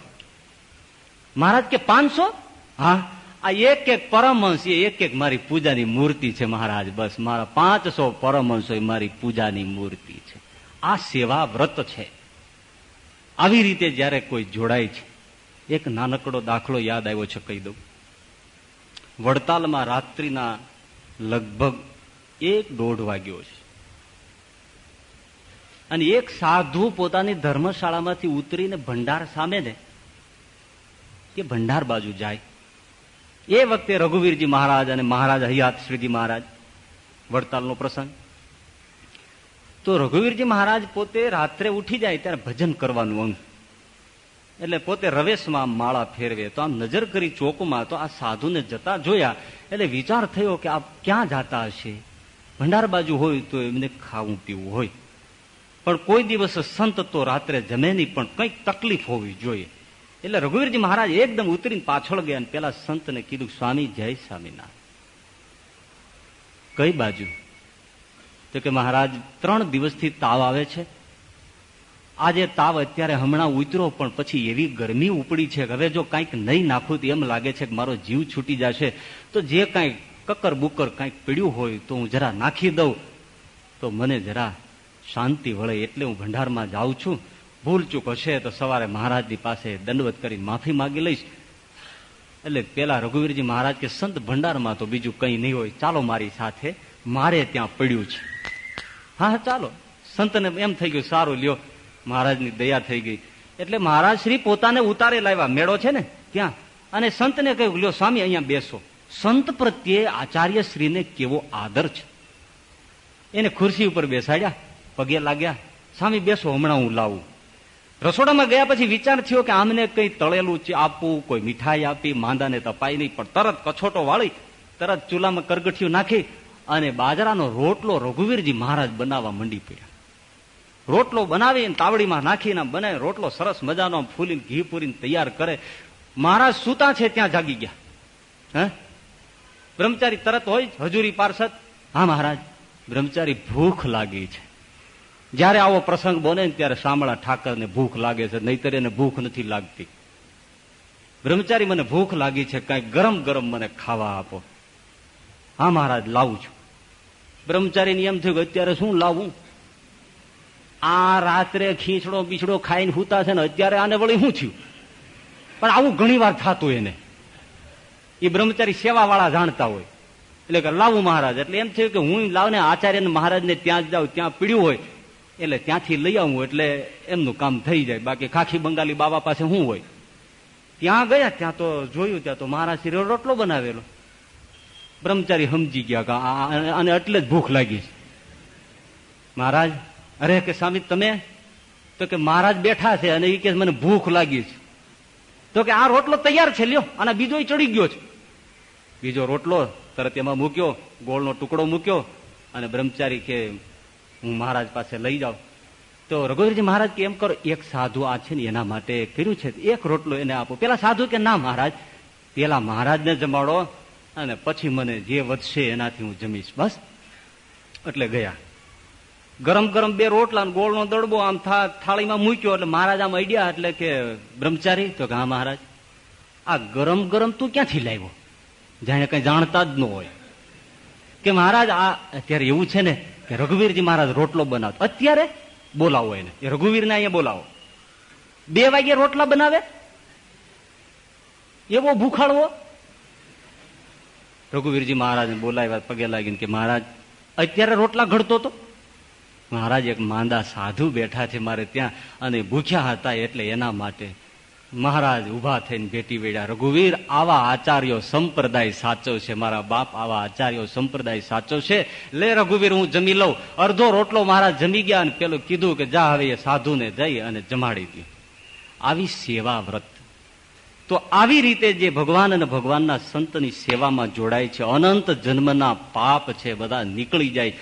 S1: મહારાજ કે પાંચસો? હા. આ એક એક પરમહંસ એ એક એક મારી પૂજાની મૂર્તિ છે મહારાજ બસ મારા પાંચસો પરમહંસો એ મારી પૂજાની મૂર્તિ છે. આ સેવા વ્રત છે. આવી રીતે જયારે કોઈ જોડાય છે એક નાનકડો દાખલો યાદ આવ્યો છે કહી દઉં. વડતાલમાં રાત્રિના લગભગ એક દોઢ વાગ્યો છે. અને એક સાધુ પોતાની ધર્મશાળામાંથી ઉતરીને ભંડાર સામે ને કે ભંડાર બાજુ જાય. એ વખતે રઘુવીરજી મહારાજ અને મહારાજ હયાત શ્રીજી મહારાજ વડતાલનો પ્રસંગ. તો રઘુવીરજી મહારાજ પોતે રાત્રે ઉઠી જાય ત્યારે ભજન કરવાનું અંગ. એટલે પોતે રવેશમાં માળા ફેરવે. તો આમ નજર કરી ચોકમાં તો આ સાધુને જતા જોયા. એટલે વિચાર થયો કે આ ક્યાં જાતા હશે? ભંડાર બાજુ હોય તો એમને ખાવું પીવું હોય. પણ કોઈ દિવસ સંત તો રાત્રે જમે નહીં, પણ કંઈક તકલીફ હોવી જોઈએ. એટલે રઘુવીરજી મહારાજ એકદમ ઉતરીને પાછળ ગયા અને પેલા સંતને કીધું, સ્વામી, જય સ્વામિનારાયણ. કઈ બાજુ? તો કે, મહારાજ, ત્રણ દિવસથી તાવ આવે છે. આજે તાવ અત્યારે હમણાં ઉતરો, પણ પછી એવી ગરમી ઉપડી છે હવે જો કાંઈક નહીં નાખું તો એમ લાગે છે કે મારો જીવ છૂટી જશે. તો જે કાંઈક કકર બુકર કાંઈક પીડ્યું હોય તો હું જરા નાખી દઉં. તો મને જરા શાંતિ વળે એટલે હું ભંડારમાં જાઉં છું. ભૂલ ચૂક હશે તો સવારે મહારાજની પાસે દંડવત કરીને માફી માગી લઈશ. એટલે પેલા રઘુવીરજી મહારાજ કે, સંત ભંડારમાં તો બીજું કંઈ નહીં હોય, ચાલો મારી સાથે, મારે ત્યાં પડ્યું છે. હા, ચાલો. સંતને એમ થઈ ગયું, સારું, લ્યો. મહારાજની દયા થઈ ગઈ. એટલે મહારાજ શ્રી પોતાને ઉતારે લાવ્યા. મેળો છે ને, ત્યાં. અને સંતને કહ્યું, લ્યો, સ્વામી, અહીંયા બેસો. સંત પ્રત્યે આચાર્ય શ્રીને કેવો આદર છે. એને ખુરશી ઉપર બેસાડ્યા, પગે લાગ્યા. સ્વામી, બેસો, હમણાં હું લાવું. રસોડામાં ગયા પછી વિચાર થયો કે આમને કઈ તળેલું આપવું, કોઈ મીઠાઈ આપી, માંદાને તપાઈ નહીં, પણ તરત કછોટો વાળી, તરત ચૂલામાં કરગઠિયું નાખી અને બાજરાનો રોટલો રઘુવીરજી મહારાજ બનાવવા મંડી પડ્યા. રોટલો બનાવીને તાવડીમાં નાખીને બને રોટલો સરસ મજાનો ફૂલીને ઘી પૂરીને તૈયાર કરે. મહારાજ સૂતા છે ત્યાં જાગી ગયા. હે? બ્રહ્મચારી તરત હોય હજુરી પાર્ષદ. હા મહારાજ, બ્રહ્મચારી ભૂખ લાગી છે. જયારે આવો પ્રસંગ બને ને ત્યારે શામળા ઠાકરને ભૂખ લાગે છે, નહીતર એને ભૂખ નથી લાગતી. બ્રહ્મચારી, મને ભૂખ લાગી છે, કઈ ગરમ ગરમ મને ખાવા આપો. હા, મહારાજ, લાવું છું. બ્રહ્મચારીને એમ થયું કે અત્યારે શું લાવું? આ રાત્રે ખીચડો બીછડો ખાઈને હુતા છે ને, અત્યારે આને વળી શું થયું? પણ આવું ઘણી વાર થતું એને. એ બ્રહ્મચારી સેવા વાળા જાણતા હોય. એટલે કે, લાવું, મહારાજ. એટલે એમ થયું કે, હું લાવને આચાર્ય મહારાજને ત્યાં જ જાઉં, ત્યાં પીડ્યું હોય એટલે ત્યાંથી લઈ આવું એટલે એમનું કામ થઈ જાય. બાકી ખાખી બંગાળી બાબા પાસે શું હોય? ત્યાં ગયા, ત્યાં તો જોયું, ત્યાં તો મહારાજ શ્રી રોટલો બનાવેલો. બ્રહ્મચારી સમજી ગયા આને એટલે જ ભૂખ લાગી મહારાજ, અરે કે સ્વામી તમે? તો કે મહારાજ બેઠા છે અને એ કે મને ભૂખ લાગી છે. તો કે આ રોટલો તૈયાર છે, લ્યો. અને બીજો ચડી ગયો છે. બીજો રોટલો તરત એમાં મૂક્યો, ગોળનો ટુકડો મૂક્યો અને બ્રહ્મચારી કે હું મહારાજ પાસે લઈ જાઉં. તો રઘુવીરજી મહારાજ કે, એમ કરો, એક સાધુ આ છે ને એના માટે કર્યું છે. એક રોટલો એને આપો. પેલા સાધુ કે, ના મહારાજ, પેલા મહારાજને જમાડો અને પછી મને જે વધશે એનાથી હું જમીશ. બસ. એટલે ગયા. ગરમ ગરમ બે રોટલા ગોળનો દડબો આમ થાળીમાં મૂક્યો એટલે મહારાજ આમ અડ્યા એટલે કે, બ્રહ્મચારી, તો કે હા મહારાજ? આ ગરમ ગરમ તું ક્યાંથી લાવ્યો? જાણે કઈ જાણતા જ ન હોય. કે મહારાજ, આ, અત્યારે એવું છે ને કે રઘુવીરજી મહારાજ રોટલો બનાવતો અત્યારે બોલાવો એને. એ રઘુવીરને અહીંયા બોલાવો. બે વાગે રોટલા બનાવે? એવો ભૂખાડવો રઘુવીરજી મહારાજને બોલાવ્યા, પગે લાગીને કે મહારાજ, અત્યારે રોટલા ઘડતો હતો મહારાજ એક માંદા સાધુ બેઠા છે મારે ત્યાં અને ભૂખ્યા હતા એટલે એના માટે મહારાજ ઊભા થઈને ભેટી વેડ્યા. રઘુવીર, આવા આચાર્યો સંપ્રદાય સાચો છે. મારા બાપ આવા આચાર્યો સંપ્રદાય સાચો છે. લે રઘુવીર, હું જમી લઉં. અડધો રોટલો મહારાજ જમી ગયા અને પેલું કીધું કે, જા હવે એ સાધુને જઈ અને જમાડી દઉં આવી સેવા વ્રત. તો આવી રીતે જે ભગવાન અને ભગવાનના સંતની સેવામાં જોડાય છે, અનંત જન્મના પાપ છે, બધા નીકળી જાય.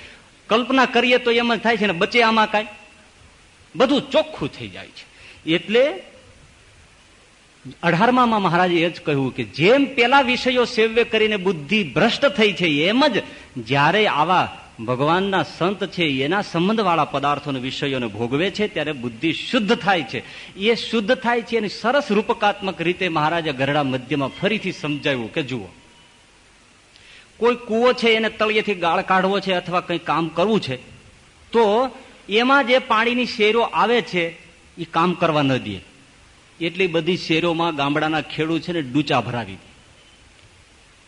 S1: કલ્પના કરીએ તો એમ જ થાય છે ને, બચે આમાં કાંઈ? બધું ચોખ્ખું થઈ જાય છે. એટલે અઢારમા મહારાજે એ જ કહ્યું કે જેમ પેલા વિષયો સેવ્ય કરીને બુદ્ધિ ભ્રષ્ટ થઈ છે, એમ જ જ્યારે આવા ભગવાનના સંત છે, એના સંબંધવાળા પદાર્થોના વિષયોને ભોગવે છે, ત્યારે બુદ્ધિ શુદ્ધ થાય છે. એ શુદ્ધ થાય છે એની સરસ રૂપકાત્મક રીતે મહારાજે ગરડા મધ્યમાં ફરીથી સમજાવ્યું કે જુઓ, કોઈ કૂવો છે, એને તળિયેથી ગાળ કાઢવો છે અથવા કંઈ કામ કરવું છે, તો એમાં જે પાણીની શેરો આવે છે, એ કામ કરવા ન દે. એટલી બધી શેરોમાં ગામડાના ખેડૂત છે ને ડૂચા ભરાવી દે.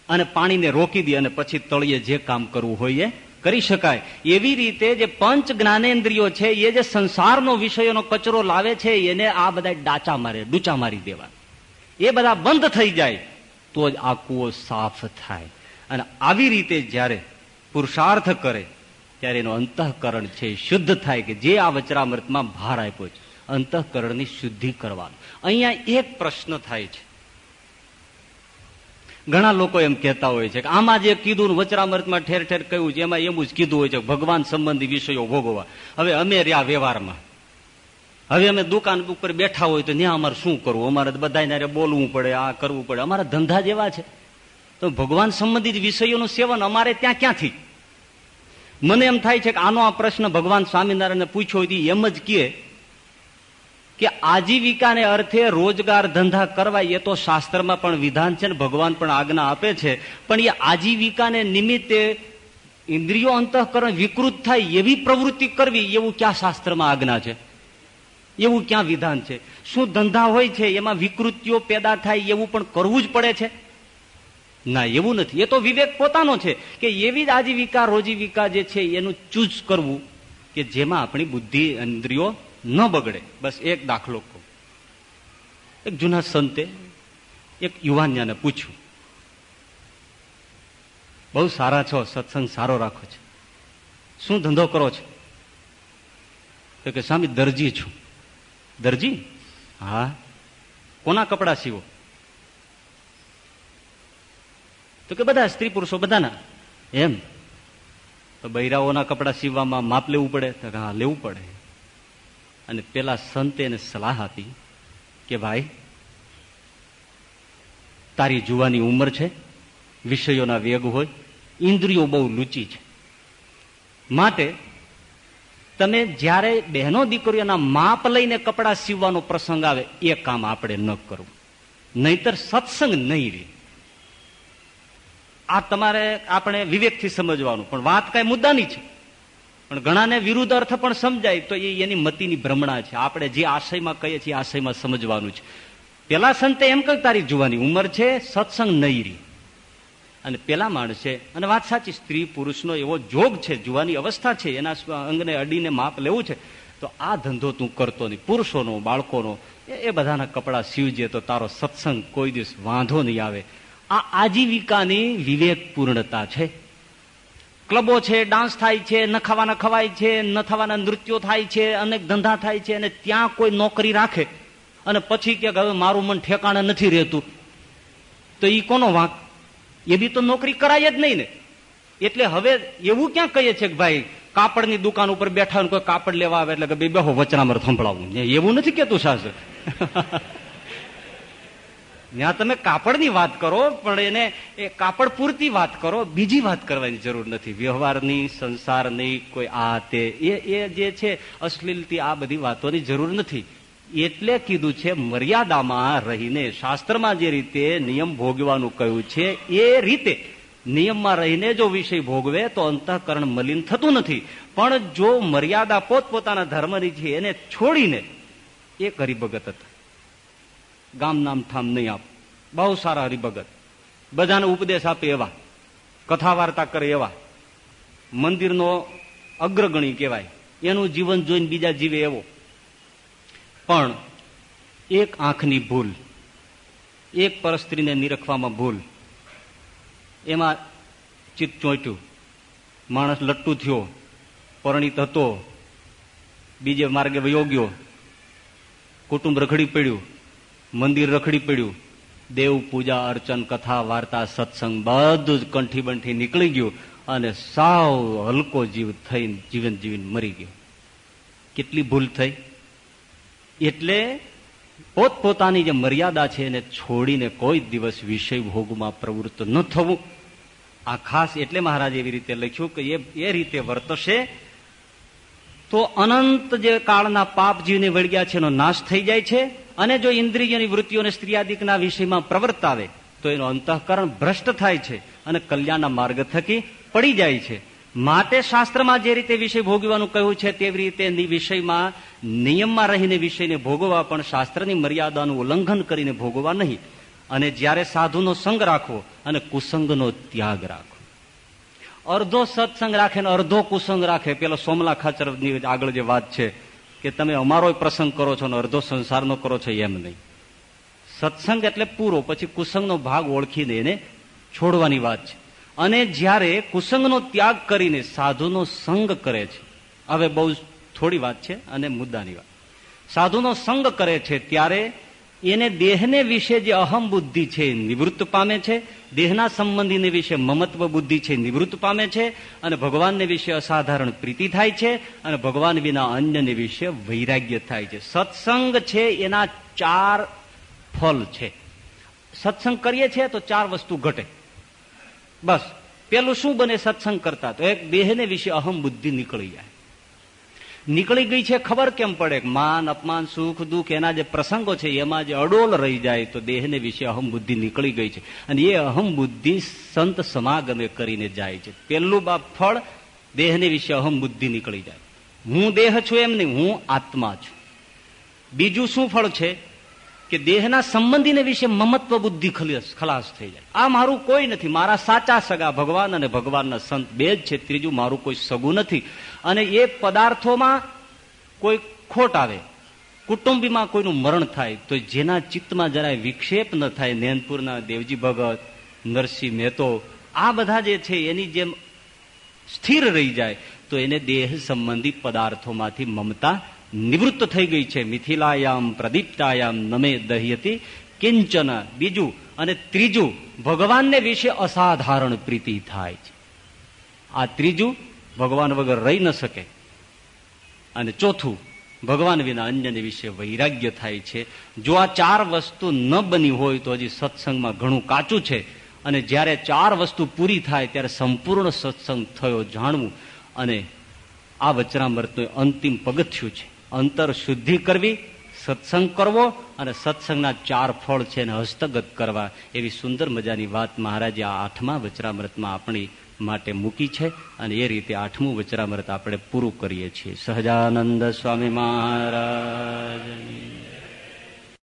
S1: અને પાણીને રોકી દે અને પછી તળિયે જે કામ કરવું હોય એ કરી શકાય. એવી રીતે જે પંચ જ્ઞાનેન્દ્રિયો છે, એ જે સંસારનો વિષયોનો કચરો લાવે છે, એને આ બધા ડાચા મારે, ડૂચા મારી દેવા એ બધા બંધ થઈ જાય, તો જ આ કૂવો સાફ થાય. અને આવી રીતે જ્યારે પુરુષાર્થ કરે, ત્યારે એનો અંતઃકરણ છે શુદ્ધ થાય કે જે આ વચરામૃતમાં ભાર આપ્યો છે, અંતઃકરણની શુદ્ધિ કરવાનું. અહીંયા એક પ્રશ્ન થાય છે. ઘણા લોકો એમ કહેતા હોય છે કે આમાં જે કીધું વચરામૃતમાં ઠેર ઠેર કહ્યું છે, એમાં એવું જ કીધું હોય છે ભગવાન સંબંધી વિષયો ભોગવવા. હવે અમે રહ્યા વ્યવહારમાં. હવે અમે દુકાન ઉપર બેઠા હોય તો ત્યાં અમારે શું કરવું? અમારે બધા બોલવું પડે, આ કરવું પડે. અમારા ધંધા જેવા છે. તો ભગવાન સંબંધિત વિષયોનું સેવન અમારે ત્યાં ક્યાંથી? મને એમ થાય છે કે આનો આ પ્રશ્ન ભગવાન સ્વામિનારાયણને પૂછ્યો એમ જ કહે કે આજીવિકાને અર્થે રોજગાર ધંધા કરવા એ તો શાસ્ત્રમાં પણ વિધાન છે ને ભગવાન પણ આજ્ઞા આપે છે. પણ એ આજીવિકાને નિમિત્તે ઇન્દ્રિયો અંતઃકરણ વિકૃત થાય એવી પ્રવૃત્તિ કરવી એવું ક્યાં શાસ્ત્રમાં આજ્ઞા છે? એવું ક્યાં વિધાન છે? શું ધંધા હોય છે એમાં વિકૃતિઓ પેદા થાય એવું પણ કરવું જ પડે છે? ના, એવું નથી. એ તો વિવેક પોતાનો છે કે એવી જ આજીવિકા રોજીવિકા જે છે એનું ચૂઝ કરવું કે જેમાં આપણી બુદ્ધિ, ઇન્દ્રિયો ન બગડે. બસ એક દાખલો કહું. એક જૂના સંતે એક યુવાન્યાને પૂછ્યું. બહુ સારા છો, સત્સંગ સારો રાખો છો. શું ધંધો કરો છો? તો કે સ્વામી દરજી છું. દરજી? હા. કોના કપડા સીવો? તો કે, બધા સ્ત્રી પુરુષો બધાના. એમ? તો બૈરાઓના કપડા સીવવામાં માપ લેવું પડે? તો હા, લેવું પડે. અને પેલા સંતે એને સલાહ આપી કે ભાઈ, તારી જુવાની ઉંમર છે, વિષયોના વેગ હોય, ઇન્દ્રિયો બહુ લૂચી છે. માટે તમે જ્યારે બહેનો દીકરીઓના માપ લઈને કપડા સીવવાનો પ્રસંગ આવે, એ કામ આપણે ન કરવું નહીતર સત્સંગ નહીં રહે આ તમારે આપણે વિવેકથી સમજવાનું, પણ વાત કઈ મુદ્દાની છે. પણ ઘણાને વિરુદ્ધ અર્થ પણ સમજાય, તો એ એની મતીની ભ્રમણા છે. આપણે જે આશયમાં કહીએ છીએ આશયમાં સમજવાનું છે. પેલા સંતે એમ કહ્યું તારી જોવાની ઉંમર છે, સત્સંગ નહીં રહી અને પેલા માણસે, અને વાત સાચી, સ્ત્રી પુરુષનો એવો જોગ છે, જોવાની અવસ્થા છે, એના અંગને અડીને માપ લેવું છે, તો આ ધંધો તું કરતો નહીં. પુરુષોનો, બાળકોનો એ બધાના કપડાં સીવજે તો તારો સત્સંગ કોઈ દિવસ વાંધો નહીં આવે. આ આજીવિકાની વિવેકપૂર્ણતા છે. ક્લબો છે, ડાન્સ થાય છે, ન ખાવાના ખવાય છે, ન થવાના નૃત્યો થાય છે, અનેક ધંધા થાય છે અને ત્યાં કોઈ નોકરી રાખે. અને પછી કે હવે મારું મન ઠેકાણે નથી રહેતું. તો એ કોનો વાંક? એ બી તો નોકરી કરાય જ નહીં ને. એટલે હવે એવું ક્યાં કહીએ છે કે ભાઈ, કાપડની દુકાન ઉપર બેઠા કોઈ કાપડ લેવા આવે એટલે કે બે બેહો વચનામર સંભળાવું. એવું નથી કેતું શાસ્ત્ર. ત્યાં તમે કાપડની વાત કરો, પણ એને એ કાપડ પૂરતી વાત કરો, બીજી વાત કરવાની જરૂર નથી. વ્યવહારની, સંસારની, કોઈ આ તે, એ એ જે છે, અશ્લીલથી આ બધી વાતોની જરૂર નથી. એટલે કીધું છે, મર્યાદામાં રહીને, શાસ્ત્રમાં જે રીતે નિયમ ભોગવાનું કહ્યું છે, એ રીતે નિયમમાં રહીને જો વિષય ભોગવે, તો અંતઃકરણ મલિન થતું નથી. પણ જો મર્યાદા પોતપોતાના ધર્મની છે, એને છોડીને એ કરી ભગત હતા. ગામ નામ ઠામ નહીં આપ. બહુ સારા હરિભગત. બધાને ઉપદેશ આપે એવા. કથા વાર્તા કરે એવા. મંદિરનો અગ્રગણી કહેવાય. એનું જીવન જોઈને બીજા જીવે એવો. પણ એક આંખની ભૂલ, એક પરસ્ત્રીને નિરખવામાં ભૂલ, એમાં ચિત્ત ચોંટ્યું. માણસ લટ્ટુ થયો, પરણિત હતો, બીજે માર્ગે વયો કુટુંબ રખડી પડ્યું. મંદિર રખડી પડ્યું. દેવ પૂજા, અર્ચન, કથા, વાર્તા, સત્સંગ બધું જ કંઠી બંઠી નીકળી ગયું અને સાવ હલકો જીવ થઈને જીવન જીવન મરી ગયો. કેટલી ભૂલ થઈ? એટલે પોતપોતાની જે મર્યાદા છે એને છોડીને કોઈ દિવસ વિષય ભોગમાં પ્રવૃત્ત ન થવું. આ ખાસ એટલે મહારાજ એવી રીતે લખ્યું કે એ રીતે વર્તશે તો અનંત જે કાળના પાપ જીવને વળગ્યા છે એનો નાશ થઈ જાય છે અને જો ઇન્દ્રિયની વૃત્તિઓને સ્ત્રીયાદિકના વિષયમાં પ્રવર્તાવે તો એનું અંતઃકરણ ભ્રષ્ટ થાય છે અને કલ્યાણના માર્ગ થકી પડી જાય છે. માટે શાસ્ત્રમાં જે રીતે વિષય ભોગવવાનું કહ્યું છે, તેવી રીતે વિષયમાં, નિયમમાં રહીને વિષયને ભોગવવા પણ શાસ્ત્રની મર્યાદાનું ઉલ્લંઘન કરીને ભોગવવા નહીં. અને જ્યારે સાધુનો સંગ રાખવો અને કુસંગનો ત્યાગ રાખવો. અર્ધો સત્સંગ રાખે ને અર્ધો કુસંગ રાખે, પેલો સોમલા ખાચરની આગળ જે વાત છે કે તમે અમારો પ્રસંગ કરો છો ને અડધો સંસારનો કરો છો એમ નહીં. સત્સંગ એટલે પૂરો, પછી કુસંગનો ભાગ ઓળખીને એને છોડવાની વાત છે. અને જ્યારે કુસંગનો ત્યાગ કરીને સાધુનો સંગ કરે છે, હવે બહુ થોડી વાત છે અને મુદ્દાની વાત. સાધુનો સંગ કરે છે ત્યારે એને દેહને વિશે જે અહમ બુદ્ધિ છે નિવૃત્ત પામે છે. દેહના સંબંધીને વિશે મમત્વ બુદ્ધિ છે નિવૃત્ત પામે છે અને ભગવાનને વિશે અસાધારણ પ્રીતિ થાય છે અને ભગવાન વિના અન્યને વિશે વૈરાગ્ય થાય છે. સત્સંગ છે એના ચાર ફલ છે. સત્સંગ કરીએ છીએ તો ચાર વસ્તુ ઘટે. બસ. પેલું શું બને સત્સંગ કરતા? તો એક દેહને વિશે અહમ બુદ્ધિ નીકળી જાય. નીકળી ગઈ છે ખબર કેમ પડે? માન, અપમાન, સુખ, દુઃખ, એના જે પ્રસંગો છે, એમાં જે અડોલ રહી જાય તો દેહને વિશે અહમ બુદ્ધિ નીકળી ગઈ છે. અને એ અહમ બુદ્ધિ સંત સમાગમે કરીને જાય છે. પેલું બાપ ફળ, દેહને વિશે અહમ બુદ્ધિ નીકળી જાય. હું દેહ છું એમ નહીં, હું આત્મા છું. બીજું શું ફળ છે? કે દેહના સંબંધીને વિશે મમત્વ બુદ્ધિ ખલાસ થઈ જાય. આ મારું કોઈ નથી. મારા સાચા સગા ભગવાન અને ભગવાનના સંત બે જ છે. ત્રીજું, મારું કોઈ સગું નથી. અને એ પદાર્થોમાં કોઈ ખોટ આવે, કુટુંબીમાં કોઈનું મરણ થાય, તો જેના ચિત્તમાં જરાય વિક્ષેપ ન થાય, નેનપુરના દેવજી ભગત, નરસિંહ મહેતો, આ બધા જે છે, એની જેમ સ્થિર રહી જાય, તો એને દેહ સંબંધી પદાર્થોમાંથી મમતા નિવૃત્ત થઈ ગઈ છે. મિથિલાયામ, પ્રદીપ્તાયામ, નમે દહ્યતી, કિંચન, બીજું અને ત્રીજું ભગવાનને વિશે અસાધારણ પ્રીતિ થાય છે. આ ત્રીજું ભગવાન વગર રહી ન શકે. અને ચોથું, ભગવાન વિના અન્યને વિશે વૈરાગ્ય થાય છે. જો આ ચાર વસ્તુ ન બની હોય તો હજી સત્સંગમાં ઘણું કાચું છે. અને જ્યારે ચાર વસ્તુ પૂરી થાય ત્યારે સંપૂર્ણ સત્સંગ થયો જાણવું. અને આ વચરામૃતનું અંતિમ પગથિયું છે. અંતર શુદ્ધિ કરવી, સત્સંગ કરવો અને સત્સંગના ચાર ફળ છે એને હસ્તગત કરવા. એવી સુંદર મજાની વાત મહારાજે આ આઠમા વચરામૃતમાં આપણી માટે મૂકી છે અને એ રીતે આઠમું વચરામૃત આપણે પૂરું કરીએ છીએ. સહજાનંદ સ્વામી મહારાજ.